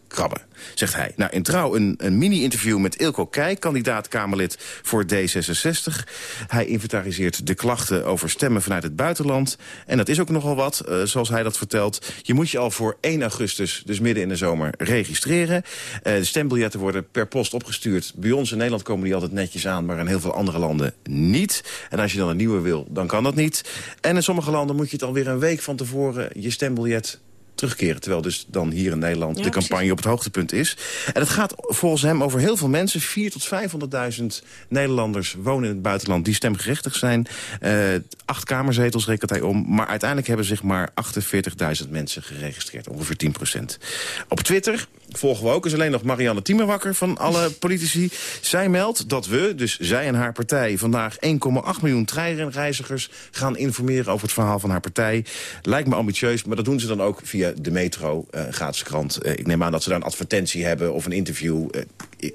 zegt hij. Nou, in trouw een, een mini-interview met Ilko Keij, kandidaat-Kamerlid voor D66. Hij inventariseert de klachten over stemmen vanuit het buitenland. En dat is ook nogal wat, uh, zoals hij dat vertelt. Je moet je al voor 1 augustus, dus midden in de zomer, registreren. Uh, de stembiljetten worden per post opgestuurd. Bij ons in Nederland komen die altijd netjes aan, maar in heel veel andere landen niet. En als je dan een nieuwe wil, dan kan dat niet. En in sommige landen moet je het alweer een week van tevoren je stembiljet terugkeren. Terwijl dus dan hier in Nederland de campagne op het hoogtepunt is. En het gaat volgens hem over heel veel mensen. 4 tot 500.000 Nederlanders wonen in het buitenland die stemgerechtigd zijn. Uh, acht kamerzetels rekent hij om. Maar uiteindelijk hebben zich maar 48.000 mensen geregistreerd. Ongeveer 10 procent. Op Twitter volgen we ook. is alleen nog Marianne Tiemerwakker van alle politici. Zij meldt dat we, dus zij en haar partij... vandaag 1,8 miljoen treinreizigers gaan informeren over het verhaal van haar partij. Lijkt me ambitieus, maar dat doen ze dan ook via de Metro, uh, gratis krant. Uh, ik neem aan dat ze daar een advertentie hebben of een interview. Uh,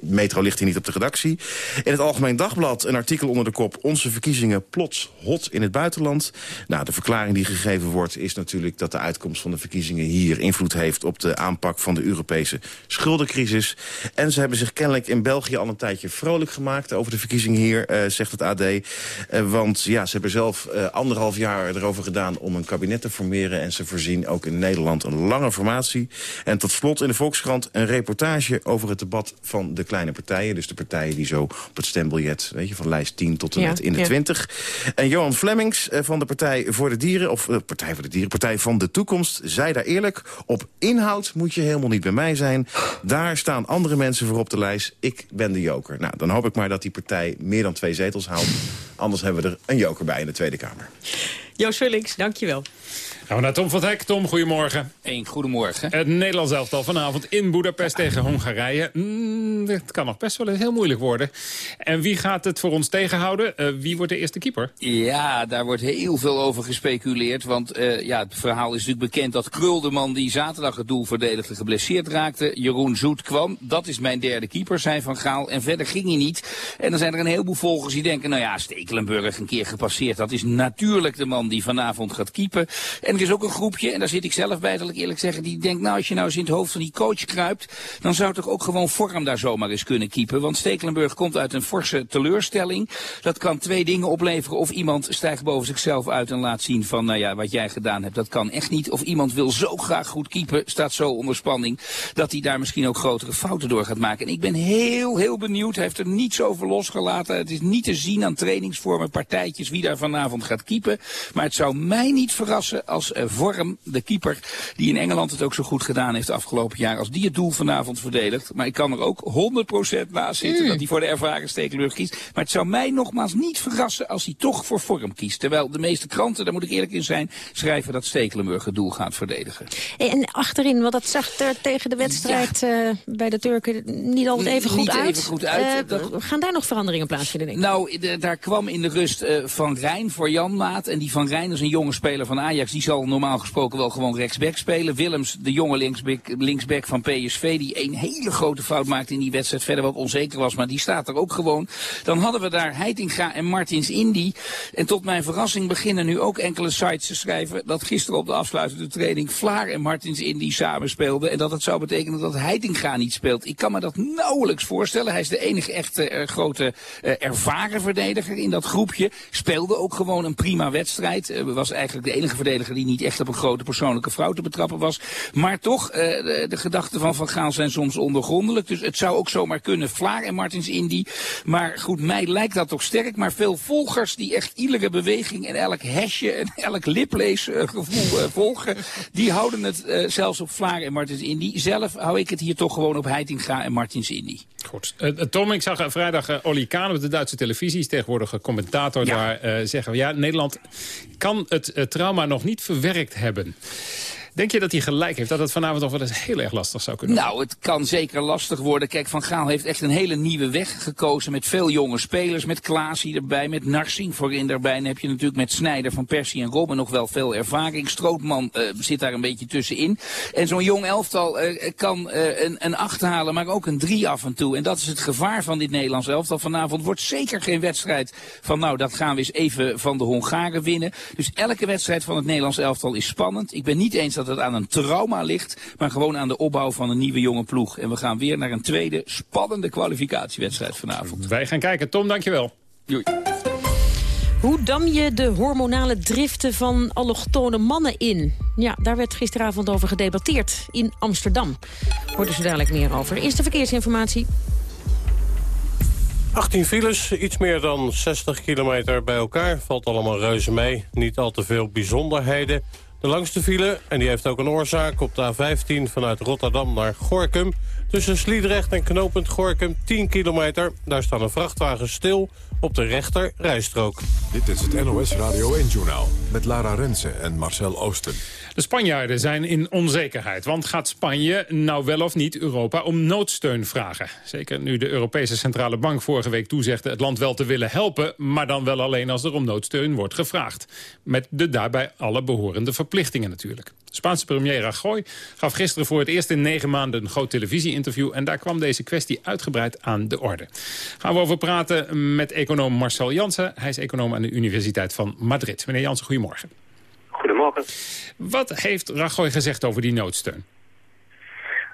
Metro ligt hier niet op de redactie. In het Algemeen Dagblad een artikel onder de kop... Onze verkiezingen plots hot in het buitenland. Nou, de verklaring die gegeven wordt is natuurlijk... dat de uitkomst van de verkiezingen hier invloed heeft... op de aanpak van de Europese schuldencrisis. En ze hebben zich kennelijk in België al een tijdje vrolijk gemaakt... over de verkiezingen hier, uh, zegt het AD. Uh, want ja, ze hebben zelf uh, anderhalf jaar erover gedaan om een kabinet te formeren... en ze voorzien ook in Nederland een lange formatie. En tot slot in de Volkskrant een reportage over het debat van de kleine partijen. Dus de partijen die zo op het stembiljet, weet je, van lijst 10 tot en met in de ja. 20. En Johan Flemings van de Partij voor de Dieren, of uh, Partij voor de Dieren, Partij van de Toekomst, zei daar eerlijk, op inhoud moet je helemaal niet bij mij zijn. Daar staan andere mensen voor op de lijst. Ik ben de joker. Nou, dan hoop ik maar dat die partij meer dan twee zetels haalt. Anders hebben we er een joker bij in de Tweede Kamer. Joost Vullings, dankjewel. Gaan we naar Tom van Hek. Tom, goedemorgen. Eén, goedemorgen. Het Nederlands elftal vanavond in Boedapest ja. tegen Hongarije. Mm, het kan nog best wel heel moeilijk worden. En wie gaat het voor ons tegenhouden? Uh, wie wordt de eerste keeper? Ja, daar wordt heel veel over gespeculeerd. Want uh, ja, het verhaal is natuurlijk bekend dat Krul, de man die zaterdag het doel verdedigde, geblesseerd raakte. Jeroen Zoet kwam. Dat is mijn derde keeper, zei Van Gaal. En verder ging hij niet. En dan zijn er een heleboel volgers die denken, nou ja, Stekelenburg een keer gepasseerd. Dat is natuurlijk de man die vanavond gaat keepen. En er is ook een groepje, en daar zit ik zelf bij, dat ik eerlijk zeggen, die denkt, nou als je nou eens in het hoofd van die coach kruipt, dan zou toch ook gewoon vorm daar zomaar eens kunnen keepen. Want Stekelenburg komt uit een forse teleurstelling. Dat kan twee dingen opleveren. Of iemand stijgt boven zichzelf uit en laat zien van, nou ja, wat jij gedaan hebt, dat kan echt niet. Of iemand wil zo graag goed keepen, staat zo onder spanning, dat hij daar misschien ook grotere fouten door gaat maken. En ik ben heel, heel benieuwd. Hij heeft er niets over losgelaten. Het is niet te zien aan trainingsvormen, partijtjes, wie daar vanavond gaat keepen. Maar het zou mij niet verrassen als Vorm, de keeper, die in Engeland het ook zo goed gedaan heeft afgelopen jaar, als die het doel vanavond verdedigt. Maar ik kan er ook 100% naast zitten mm. dat hij voor de ervaren Stekelenburg kiest. Maar het zou mij nogmaals niet verrassen als hij toch voor Vorm kiest. Terwijl de meeste kranten, daar moet ik eerlijk in zijn, schrijven dat Stekelenburg het doel gaat verdedigen. En achterin, want dat zag er tegen de wedstrijd ja. uh, bij de Turken niet altijd even goed niet uit. Even goed uit. Uh, gaan daar nog veranderingen plaatsvinden, denk ik? Nou, de, daar kwam in de rust uh, Van Rijn voor Jan Maat. En die Van Rijn is een jonge speler van Ajax. Die zal normaal gesproken wel gewoon rechtsback spelen. Willems, de jonge linksback, linksback van PSV, die een hele grote fout maakte in die wedstrijd. Verder wat onzeker was, maar die staat er ook gewoon. Dan hadden we daar Heitinga en Martins Indy. En tot mijn verrassing beginnen nu ook enkele sites te schrijven... dat gisteren op de afsluitende training Vlaar en Martins Indy samen speelden. En dat het zou betekenen dat Heitinga niet speelt. Ik kan me dat nauwelijks voorstellen. Hij is de enige echte uh, grote uh, ervaren verdediger in dat groepje. Speelde ook gewoon een prima wedstrijd. Uh, was eigenlijk de enige verdediger die niet echt op een grote persoonlijke vrouw te betrappen was. Maar toch, uh, de, de gedachten van Van Gaal zijn soms ondergrondelijk. Dus het zou ook zomaar kunnen. Vlaar en Martins Indy. Maar goed, mij lijkt dat toch sterk. Maar veel volgers die echt iedere beweging en elk hesje en elk lipleesgevoel uh, volgen. Die houden het zelfs op Vlaar en Martins Indy. Zelf hou ik het hier toch gewoon op Heitinga en Martins Indy. Goed. Uh, Tom, ik zag vrijdag uh, Olly Kahn op de Duitse televisie, tegenwoordig commentator ja. daar, uh, zeggen. Ja, Nederland kan het uh, trauma nog niet verwerkt hebben. Denk je dat hij gelijk heeft, dat het vanavond nog wel eens heel erg lastig zou kunnen worden? Nou, het kan zeker lastig worden. Kijk, Van Gaal heeft echt een hele nieuwe weg gekozen met veel jonge spelers. Met Klaasie erbij, met Narsing voorin erbij. Dan heb je natuurlijk met Snijder van Persie en Robben nog wel veel ervaring. Strootman uh, zit daar een beetje tussenin. En zo'n jong elftal uh, kan uh, een, een 8 halen, maar ook een 3 af en toe. En dat is het gevaar van dit Nederlands elftal. Vanavond wordt zeker geen wedstrijd van nou, dat gaan we eens even van de Hongaren winnen. Dus elke wedstrijd van het Nederlands elftal is spannend. Ik ben niet eens dat het aan een trauma ligt, maar gewoon aan de opbouw van een nieuwe jonge ploeg. En we gaan weer naar een tweede spannende kwalificatiewedstrijd vanavond. Wij gaan kijken. Tom, dankjewel. Doei. Hoe dam je de hormonale driften van allochtone mannen in? Ja, daar werd gisteravond over gedebatteerd in Amsterdam. Hoort u dadelijk meer over. Eerste verkeersinformatie. 18 files, iets meer dan 60 kilometer bij elkaar. Valt allemaal reuze mee. Niet al te veel bijzonderheden. De langste file, en die heeft ook een oorzaak, op de A15 vanuit Rotterdam naar Gorkum. Tussen Sliedrecht en knooppunt Gorkum 10 kilometer. Daar staan een vrachtwagen stil op de rechter rijstrook. Dit is het NOS Radio 1-journaal met Lara Rensen en Marcel Oosten. De Spanjaarden zijn in onzekerheid. Want gaat Spanje nou wel of niet Europa om noodsteun vragen? Zeker nu de Europese Centrale Bank vorige week toezegde... het land wel te willen helpen, maar dan wel alleen als er om noodsteun wordt gevraagd. Met de daarbij alle behorende verplichtingen natuurlijk. Spaanse premier Rajoy gaf gisteren voor het eerst in negen maanden... een groot televisieinterview en daar kwam deze kwestie uitgebreid aan de orde. Gaan we over praten met econoom Marcel Jansen. Hij is econoom aan de Universiteit van Madrid. Meneer Jansen, goedemorgen. Goedemorgen. Wat heeft Rajoy gezegd over die noodsteun?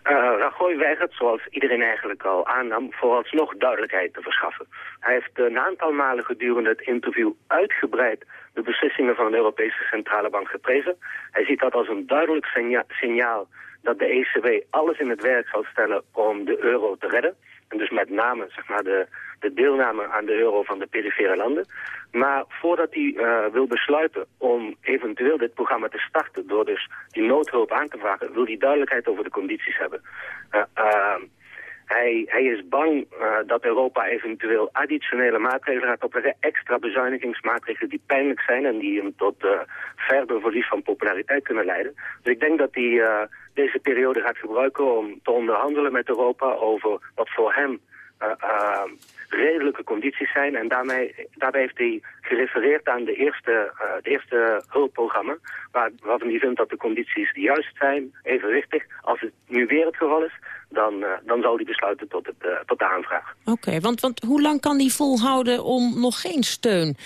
Uh, Rajoy weigert, zoals iedereen eigenlijk al aannam, vooralsnog duidelijkheid te verschaffen. Hij heeft een aantal malen gedurende het interview uitgebreid de beslissingen van de Europese Centrale Bank geprezen. Hij ziet dat als een duidelijk signaal dat de ECB alles in het werk zal stellen om de euro te redden. En dus met name zeg maar, de, de deelname aan de euro van de perifere landen. Maar voordat hij uh, wil besluiten om eventueel dit programma te starten... door dus die noodhulp aan te vragen... wil hij duidelijkheid over de condities hebben. Uh, uh, hij, hij, is bang uh, dat Europa eventueel additionele maatregelen gaat opleggen. Extra bezuinigingsmaatregelen die pijnlijk zijn en die hem tot verder verlies van populariteit kunnen leiden. Dus ik denk dat hij deze periode gaat gebruiken om te onderhandelen met Europa over wat voor hem redelijke condities zijn. En daarmee, daarbij heeft hij gerefereerd aan de eerste, uh, de eerste hulpprogramma... Waar, waarvan hij vindt dat de condities juist zijn, evenwichtig. Als het nu weer het geval is, dan, uh, dan zal hij besluiten tot, het, uh, tot de aanvraag. Oké, want, want hoe lang kan hij volhouden om nog geen steun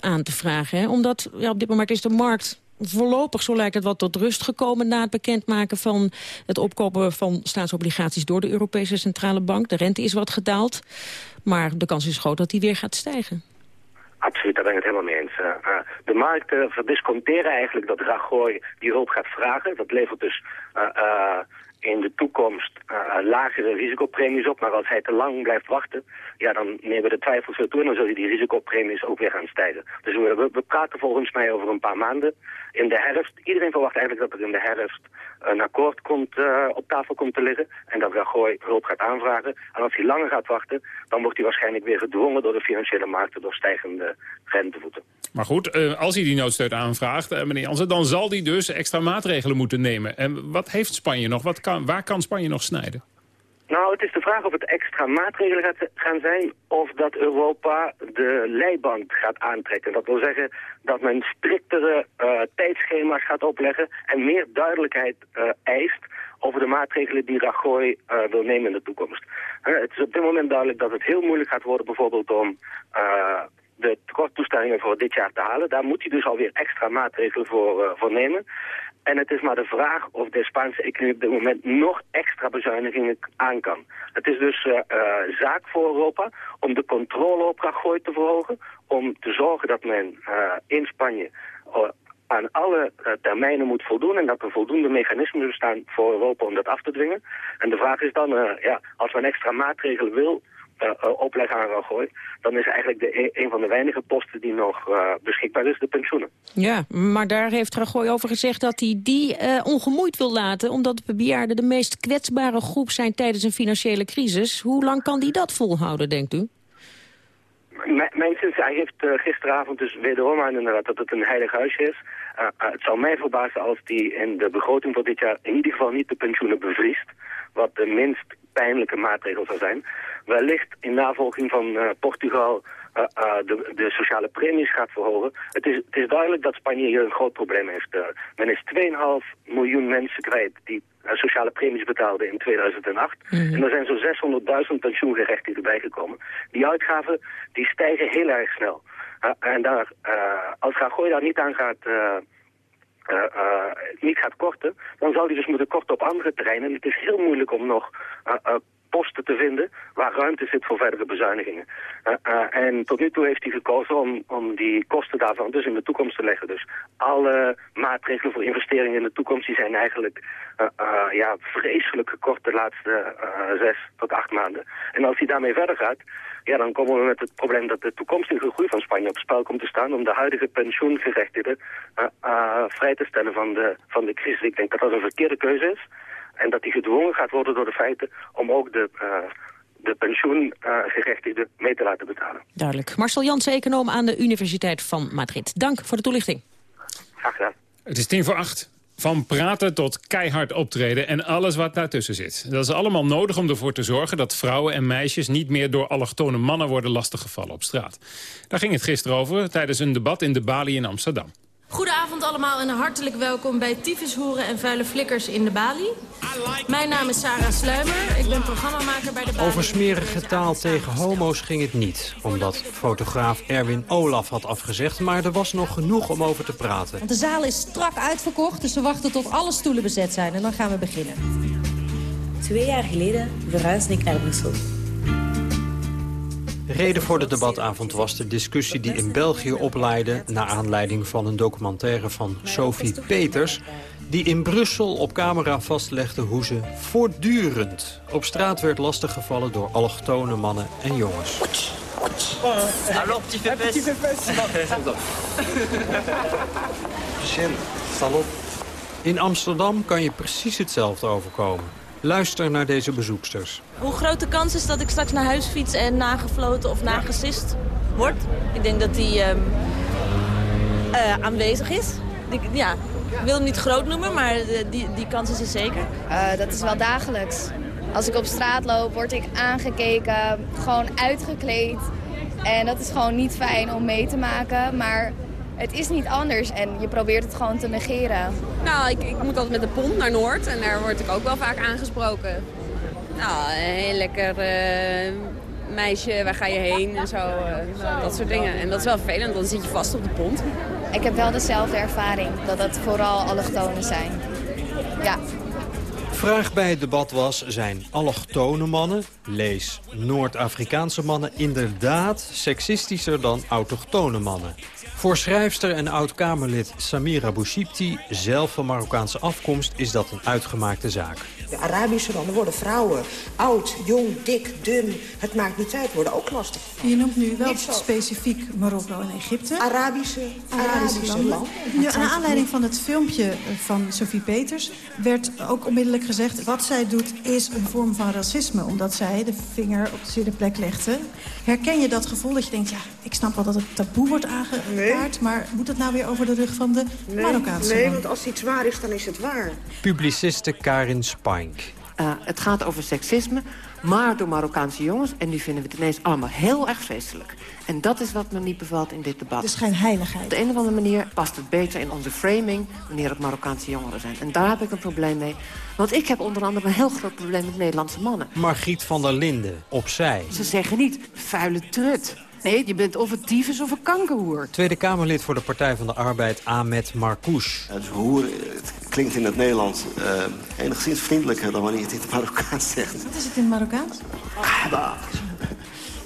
aan te vragen? Hè? Omdat ja, op dit moment is de markt voorlopig, zo lijkt het wat tot rust gekomen... na het bekendmaken van het opkopen van staatsobligaties... door de Europese Centrale Bank. De rente is wat gedaald. Maar de kans is groot dat die weer gaat stijgen. Absoluut, daar ben ik het helemaal mee eens. Uh, uh, de markten verdisconteren eigenlijk dat Rajoy die hulp gaat vragen. Dat levert dus uh, in de toekomst lagere risicopremies op. Maar als hij te lang blijft wachten, ja, dan nemen de twijfels weer toe... en dan zullen die risicopremies ook weer gaan stijgen. Dus we, we praten volgens mij over een paar maanden in de herfst. Iedereen verwacht eigenlijk dat er in de herfst een akkoord komt, uh, op tafel komt te liggen. En dat Rajoy hulp gaat aanvragen. En als hij langer gaat wachten, dan wordt hij waarschijnlijk weer gedwongen door de financiële markten door stijgende rentevoeten. Maar goed, uh, als hij die noodsteun aanvraagt, uh, meneer Jansen, dan zal hij dus extra maatregelen moeten nemen. En wat heeft Spanje nog? Wat kan, waar kan Spanje nog snijden? Nou, het is de vraag of het extra maatregelen gaat gaan zijn of dat Europa de leiband gaat aantrekken. Dat wil zeggen dat men striktere uh, tijdschema's gaat opleggen en meer duidelijkheid uh, eist over de maatregelen die Rajoy uh, wil nemen in de toekomst. het is op dit moment duidelijk dat het heel moeilijk gaat worden bijvoorbeeld om de tekorttoestellingen voor dit jaar te halen. Daar moet hij dus alweer extra maatregelen voor, voor nemen. En het is maar de vraag of de Spaanse economie op dit moment nog extra bezuinigingen aan kan. Het is dus uh, zaak voor Europa om de controle op Rajoy te verhogen. Om te zorgen dat men uh, in Spanje aan alle termijnen moet voldoen. En dat er voldoende mechanismen bestaan voor Europa om dat af te dwingen. En de vraag is dan, ja, als men extra maatregelen wil uh, opleggen aan Rajoy... dan is eigenlijk de, een van de weinige posten die nog uh, beschikbaar is de pensioenen. Ja, maar daar heeft Rajoy over gezegd dat hij die ongemoeid wil laten... omdat de bejaarden de meest kwetsbare groep zijn tijdens een financiële crisis. Hoe lang kan die dat volhouden, denkt u? mijn zin, hij heeft uh, gisteravond dus wederom aan inderdaad dat het een heilig huisje is. Uh, uh, het zou mij verbazen als die in de begroting voor dit jaar in ieder geval niet de pensioenen bevriest. Wat de minst pijnlijke maatregel zou zijn. Wellicht in navolging van Portugal uh, uh, de, de, sociale premies gaat verhogen. Het is, het is duidelijk dat Spanje hier een groot probleem heeft. Men is 2,5 miljoen mensen kwijt die sociale premies betaalden in 2008. Mm. En er zijn zo'n 600.000 pensioengerechtigden bijgekomen. Die uitgaven die stijgen heel erg snel. en daar, als Rajoy daar niet aan gaat... Uh, uh, niet gaat korten, dan zal hij dus moeten korten op andere terreinen. En het is heel moeilijk om nog uh, posten te vinden waar ruimte zit voor verdere bezuinigingen. En tot nu toe heeft hij gekozen om, om die kosten daarvan dus in de toekomst te leggen. Dus alle maatregelen voor investeringen in de toekomst die zijn eigenlijk ja, vreselijk gekort de laatste zes tot acht maanden. En als hij daarmee verder gaat, ja, dan komen we met het probleem dat de toekomstige groei van Spanje op spel komt te staan om de huidige pensioengerechtigden vrij te stellen van de, van de crisis. Ik denk dat dat een verkeerde keuze is. En dat hij gedwongen gaat worden door de feiten om ook de, uh, de pensioengerechtigden mee te laten betalen. Duidelijk. Marcel Jansen, econoom aan de Universiteit van Madrid. Dank voor de toelichting. Graag gedaan. Het is tien voor acht. Van praten tot keihard optreden en alles wat daartussen zit. Dat is allemaal nodig om ervoor te zorgen dat vrouwen en meisjes... niet meer door allochtone mannen worden lastiggevallen op straat. Daar ging het gisteren over tijdens een debat in de Bali in Amsterdam. Goedenavond allemaal en hartelijk welkom bij Tyfushoeren en Vuile Flikkers in de Bali. Mijn naam is Sarah Sluimer, ik ben programmamaker bij de Bali. Over smerige taal tegen homo's ging het niet, omdat fotograaf Erwin Olaf had afgezegd. Maar er was nog genoeg om over te praten. Want de zaal is strak uitverkocht, dus we wachten tot alle stoelen bezet zijn en dan gaan we beginnen. Twee jaar geleden verhuisde ik naar Brussel. Reden voor de debatavond was de discussie die in België opleidde... naar aanleiding van een documentaire van Sophie Peters... die in Brussel op camera vastlegde hoe ze voortdurend... op straat werd lastiggevallen door allochtone mannen en jongens. Hallo, petit Salop. In Amsterdam kan je precies hetzelfde overkomen. Luister naar deze bezoeksters. Hoe groot de kans is dat ik straks naar huis fiets en nagefloten of nagesist word? Ik denk dat die um, uh, aanwezig is. Die, ja, ik wil hem niet groot noemen, maar de, die, die kans is er zeker. Uh, dat is wel dagelijks. Als ik op straat loop, word ik aangekeken, gewoon uitgekleed. En dat is gewoon niet fijn om mee te maken, maar het is niet anders en je probeert het gewoon te negeren. Nou, ik, ik moet altijd met de pont naar Noord en daar word ik ook wel vaak aangesproken. Nou, een heel lekker uh, meisje, waar ga je heen en zo, uh, dat soort dingen. En dat is wel vervelend, dan zit je vast op de pont. Ik heb wel dezelfde ervaring, dat het vooral allochtonen zijn. Ja. Vraag bij het debat was, zijn allochtone mannen, lees Noord-Afrikaanse mannen, inderdaad seksistischer dan autochtone mannen? Voor schrijfster en oud-Kamerlid Samira Bouchipti, zelf van Marokkaanse afkomst, is dat een uitgemaakte zaak. De Arabische landen worden vrouwen oud, jong, dik, dun. Het maakt niet uit, worden ook lastig. Je noemt nu wel specifiek Marokko en Egypte. Arabische, Arabische, landen. landen. Ja, naar aanleiding van het filmpje van Sophie Peters werd ook onmiddellijk gezegd... wat zij doet is een vorm van racisme, omdat zij de vinger op de zere plek legde. Herken je dat gevoel dat je denkt, ja, ik snap wel dat het taboe wordt maar moet het nou weer over de rug van de nee, Marokkaanse Nee, want als iets waar is, dan is het waar. Publiciste Karin Spink. Uh, het gaat over seksisme, maar door Marokkaanse jongens. En nu vinden we het ineens allemaal heel erg feestelijk. En dat is wat me niet bevalt in dit debat. De schijnheiligheid. Op de een of andere manier past het beter in onze framing... wanneer het Marokkaanse jongeren zijn. En daar heb ik een probleem mee. Want ik heb onder andere een heel groot probleem met Nederlandse mannen. Margriet van der Linden, opzij. Ze zeggen niet, vuile trut. Nee, je bent of een tyfus of een kankerhoer. Tweede Kamerlid voor de Partij van de Arbeid, Ahmed Marcouch. Het hoer het klinkt in het Nederlands uh, enigszins vriendelijker dan wanneer je het in het Marokkaans zegt. Wat is het in het Marokkaans?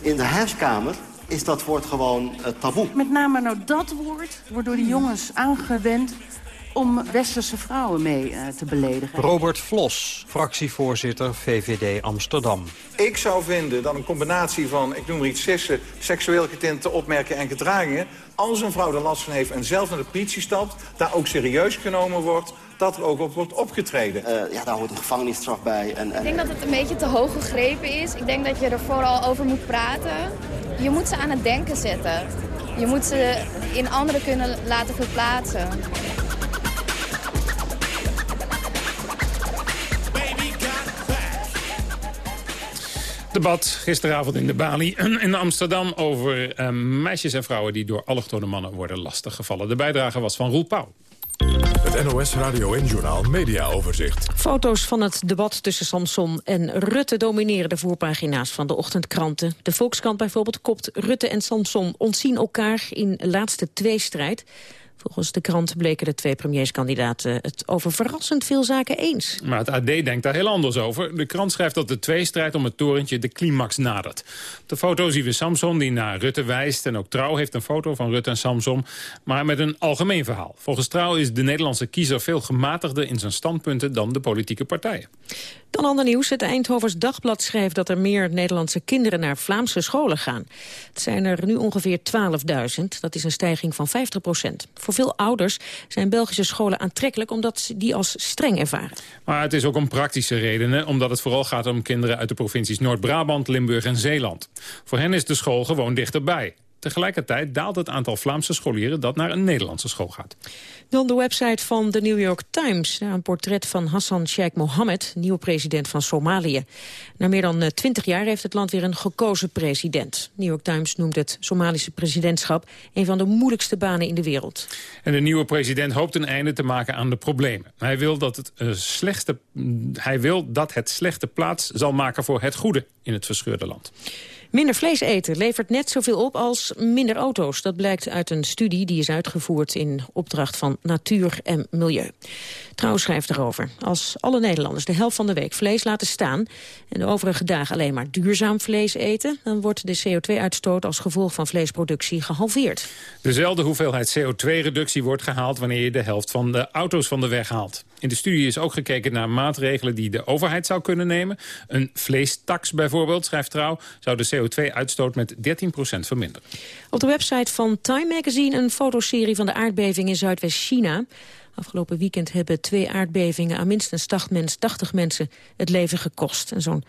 In de huiskamer is dat woord gewoon uh, taboe. Met name nou dat woord wordt door de jongens aangewend om westerse vrouwen mee uh, te beledigen. Robert Vlos, fractievoorzitter VVD Amsterdam. Ik zou vinden dat een combinatie van, ik noem maar iets, zessen... seksueel getinte opmerkingen en gedragingen... als een vrouw er last van heeft en zelf naar de politie stapt... daar ook serieus genomen wordt dat er ook op wordt opgetreden. Uh, ja, daar hoort een gevangenisstraf bij. En, en, ik denk dat het een beetje te hoog gegrepen is. Ik denk dat je er vooral over moet praten. Je moet ze aan het denken zetten. Je moet ze in anderen kunnen laten verplaatsen. Debat gisteravond in de Bali in Amsterdam over uh, meisjes en vrouwen die door allochtone mannen worden lastiggevallen. De bijdrage was van Roel Pauw. Het NOS Radio en Journaal Media Overzicht. Foto's van het debat tussen Samson en Rutte domineren de voorpagina's van de ochtendkranten. De Volkskrant bijvoorbeeld kopt Rutte en Samson ontzien elkaar in laatste tweestrijd. Volgens de krant bleken de twee premierskandidaten het over verrassend veel zaken eens. Maar het AD denkt daar heel anders over. De krant schrijft dat de tweestrijd om het torentje de climax nadert. Op de foto zien we Samson die naar Rutte wijst. En ook Trouw heeft een foto van Rutte en Samson. Maar met een algemeen verhaal. Volgens Trouw is de Nederlandse kiezer veel gematigder in zijn standpunten dan de politieke partijen. Dan ander nieuws. Het Eindhovens Dagblad schrijft dat er meer Nederlandse kinderen naar Vlaamse scholen gaan. Het zijn er nu ongeveer 12.000. Dat is een stijging van 50 procent. Voor veel ouders zijn Belgische scholen aantrekkelijk omdat ze die als streng ervaren. Maar het is ook om praktische redenen, omdat het vooral gaat om kinderen uit de provincies Noord-Brabant, Limburg en Zeeland. Voor hen is de school gewoon dichterbij. Tegelijkertijd daalt het aantal Vlaamse scholieren dat naar een Nederlandse school gaat. Dan de website van de New York Times. Een portret van Hassan Sheikh Mohammed, nieuwe president van Somalië. Na meer dan eh, twintig jaar heeft het land weer een gekozen president. New York Times noemt het Somalische presidentschap... een van de moeilijkste banen in de wereld. En de nieuwe president hoopt een einde te maken aan de problemen. Hij wil dat het, uh, slechtste, hij wil dat het slechte plaats zal maken voor het goede in het verscheurde land. Minder vlees eten levert net zoveel op als minder auto's. Dat blijkt uit een studie die is uitgevoerd in opdracht van Natuur en Milieu. Trouw schrijft erover. Als alle Nederlanders de helft van de week vlees laten staan... en de overige dagen alleen maar duurzaam vlees eten... dan wordt de CO2-uitstoot als gevolg van vleesproductie gehalveerd. Dezelfde hoeveelheid CO2-reductie wordt gehaald... wanneer je de helft van de auto's van de weg haalt. In de studie is ook gekeken naar maatregelen die de overheid zou kunnen nemen. Een vleestax bijvoorbeeld, schrijft Trouw, zou de CO2-uitstoot met 13% verminderen. Op de website van Time Magazine een fotoserie van de aardbeving in Zuidwest-China. Afgelopen weekend hebben twee aardbevingen aan minstens 80 mensen het leven gekost. En zo'n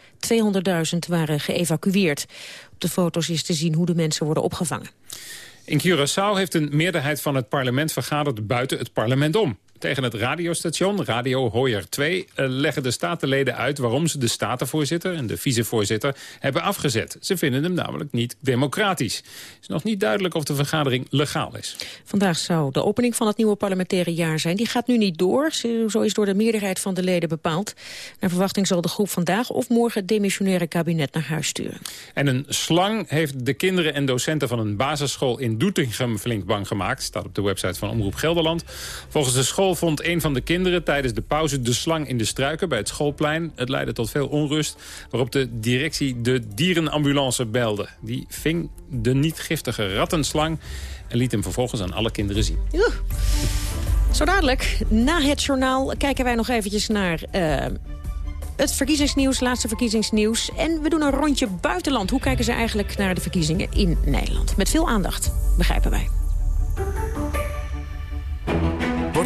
200.000 waren geëvacueerd. Op de foto's is te zien hoe de mensen worden opgevangen. In Curaçao heeft een meerderheid van het parlement vergaderd buiten het parlement om. Tegen het radiostation, Radio Hoyer 2, eh, leggen de statenleden uit... waarom ze de statenvoorzitter en de vicevoorzitter hebben afgezet. Ze vinden hem namelijk niet democratisch. Het is nog niet duidelijk of de vergadering legaal is. Vandaag zou de opening van het nieuwe parlementaire jaar zijn. Die gaat nu niet door. Zo is door de meerderheid van de leden bepaald. Naar verwachting zal de groep vandaag of morgen het demissionaire kabinet naar huis sturen. En een slang heeft de kinderen en docenten van een basisschool in Doetinchem flink bang gemaakt. Staat op de website van Omroep Gelderland. Volgens de school vond een van de kinderen tijdens de pauze de slang in de struiken bij het schoolplein. Het leidde tot veel onrust, waarop de directie de dierenambulance belde. Die ving de niet giftige rattenslang en liet hem vervolgens aan alle kinderen zien. Zo dadelijk, na het journaal, kijken wij nog eventjes naar... Uh, het verkiezingsnieuws, laatste verkiezingsnieuws. En we doen een rondje buitenland. Hoe kijken ze eigenlijk naar de verkiezingen in Nederland? Met veel aandacht, begrijpen wij.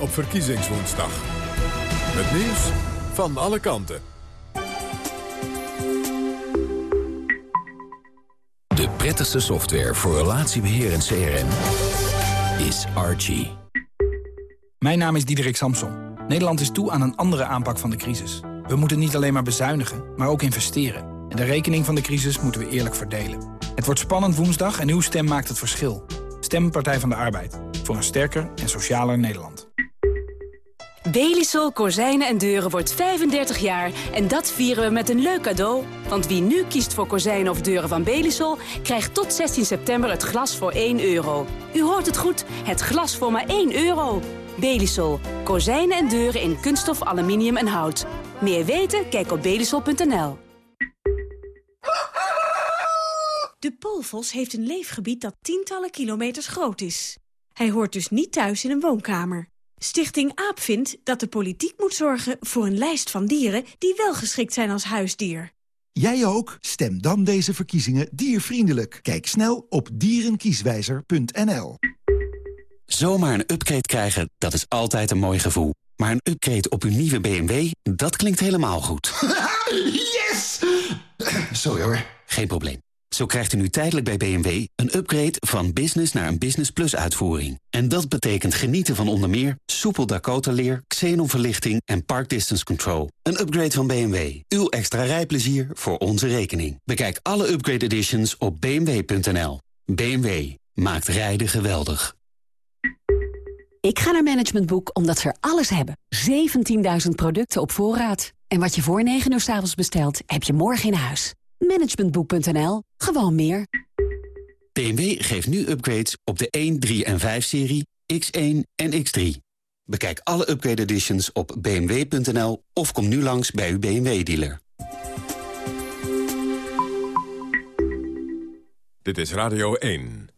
op verkiezingswoensdag. Het nieuws van alle kanten. De prettigste software voor relatiebeheer en CRM is Archie. Mijn naam is Diederik Samson. Nederland is toe aan een andere aanpak van de crisis. We moeten niet alleen maar bezuinigen, maar ook investeren. En de rekening van de crisis moeten we eerlijk verdelen. Het wordt spannend woensdag en uw stem maakt het verschil. Stem Partij van de Arbeid. Voor een sterker en socialer Nederland. Belisol Kozijnen en Deuren wordt 35 jaar en dat vieren we met een leuk cadeau. Want wie nu kiest voor kozijnen of deuren van Belisol... krijgt tot 16 september het glas voor 1 euro. U hoort het goed, het glas voor maar 1 euro. Belisol. Kozijnen en deuren in kunststof, aluminium en hout. Meer weten? Kijk op belisol.nl. De Poolvos heeft een leefgebied dat tientallen kilometers groot is. Hij hoort dus niet thuis in een woonkamer. Stichting AAP vindt dat de politiek moet zorgen voor een lijst van dieren... die wel geschikt zijn als huisdier. Jij ook? Stem dan deze verkiezingen diervriendelijk. Kijk snel op dierenkieswijzer.nl. Zomaar een upgrade krijgen, dat is altijd een mooi gevoel. Maar een upgrade op uw nieuwe BMW, dat klinkt helemaal goed. yes! Sorry hoor. Geen probleem. Zo krijgt u nu tijdelijk bij BMW een upgrade van business naar een Business Plus uitvoering. En dat betekent genieten van onder meer soepel Dakota-leer, xenonverlichting en park distance control. Een upgrade van BMW. Uw extra rijplezier voor onze rekening. Bekijk alle upgrade editions op bmw.nl. BMW maakt rijden geweldig. Ik ga naar Management Boek omdat ze er alles hebben. 17.000 producten op voorraad. En wat je voor 9 uur s avonds bestelt, heb je morgen in huis. Managementboek.nl. Gewoon meer. BMW geeft nu upgrades op de 1, 3 en 5-serie, X1 en X3. Bekijk alle upgrade editions op bmw.nl of kom nu langs bij uw BMW-dealer. Dit is Radio 1.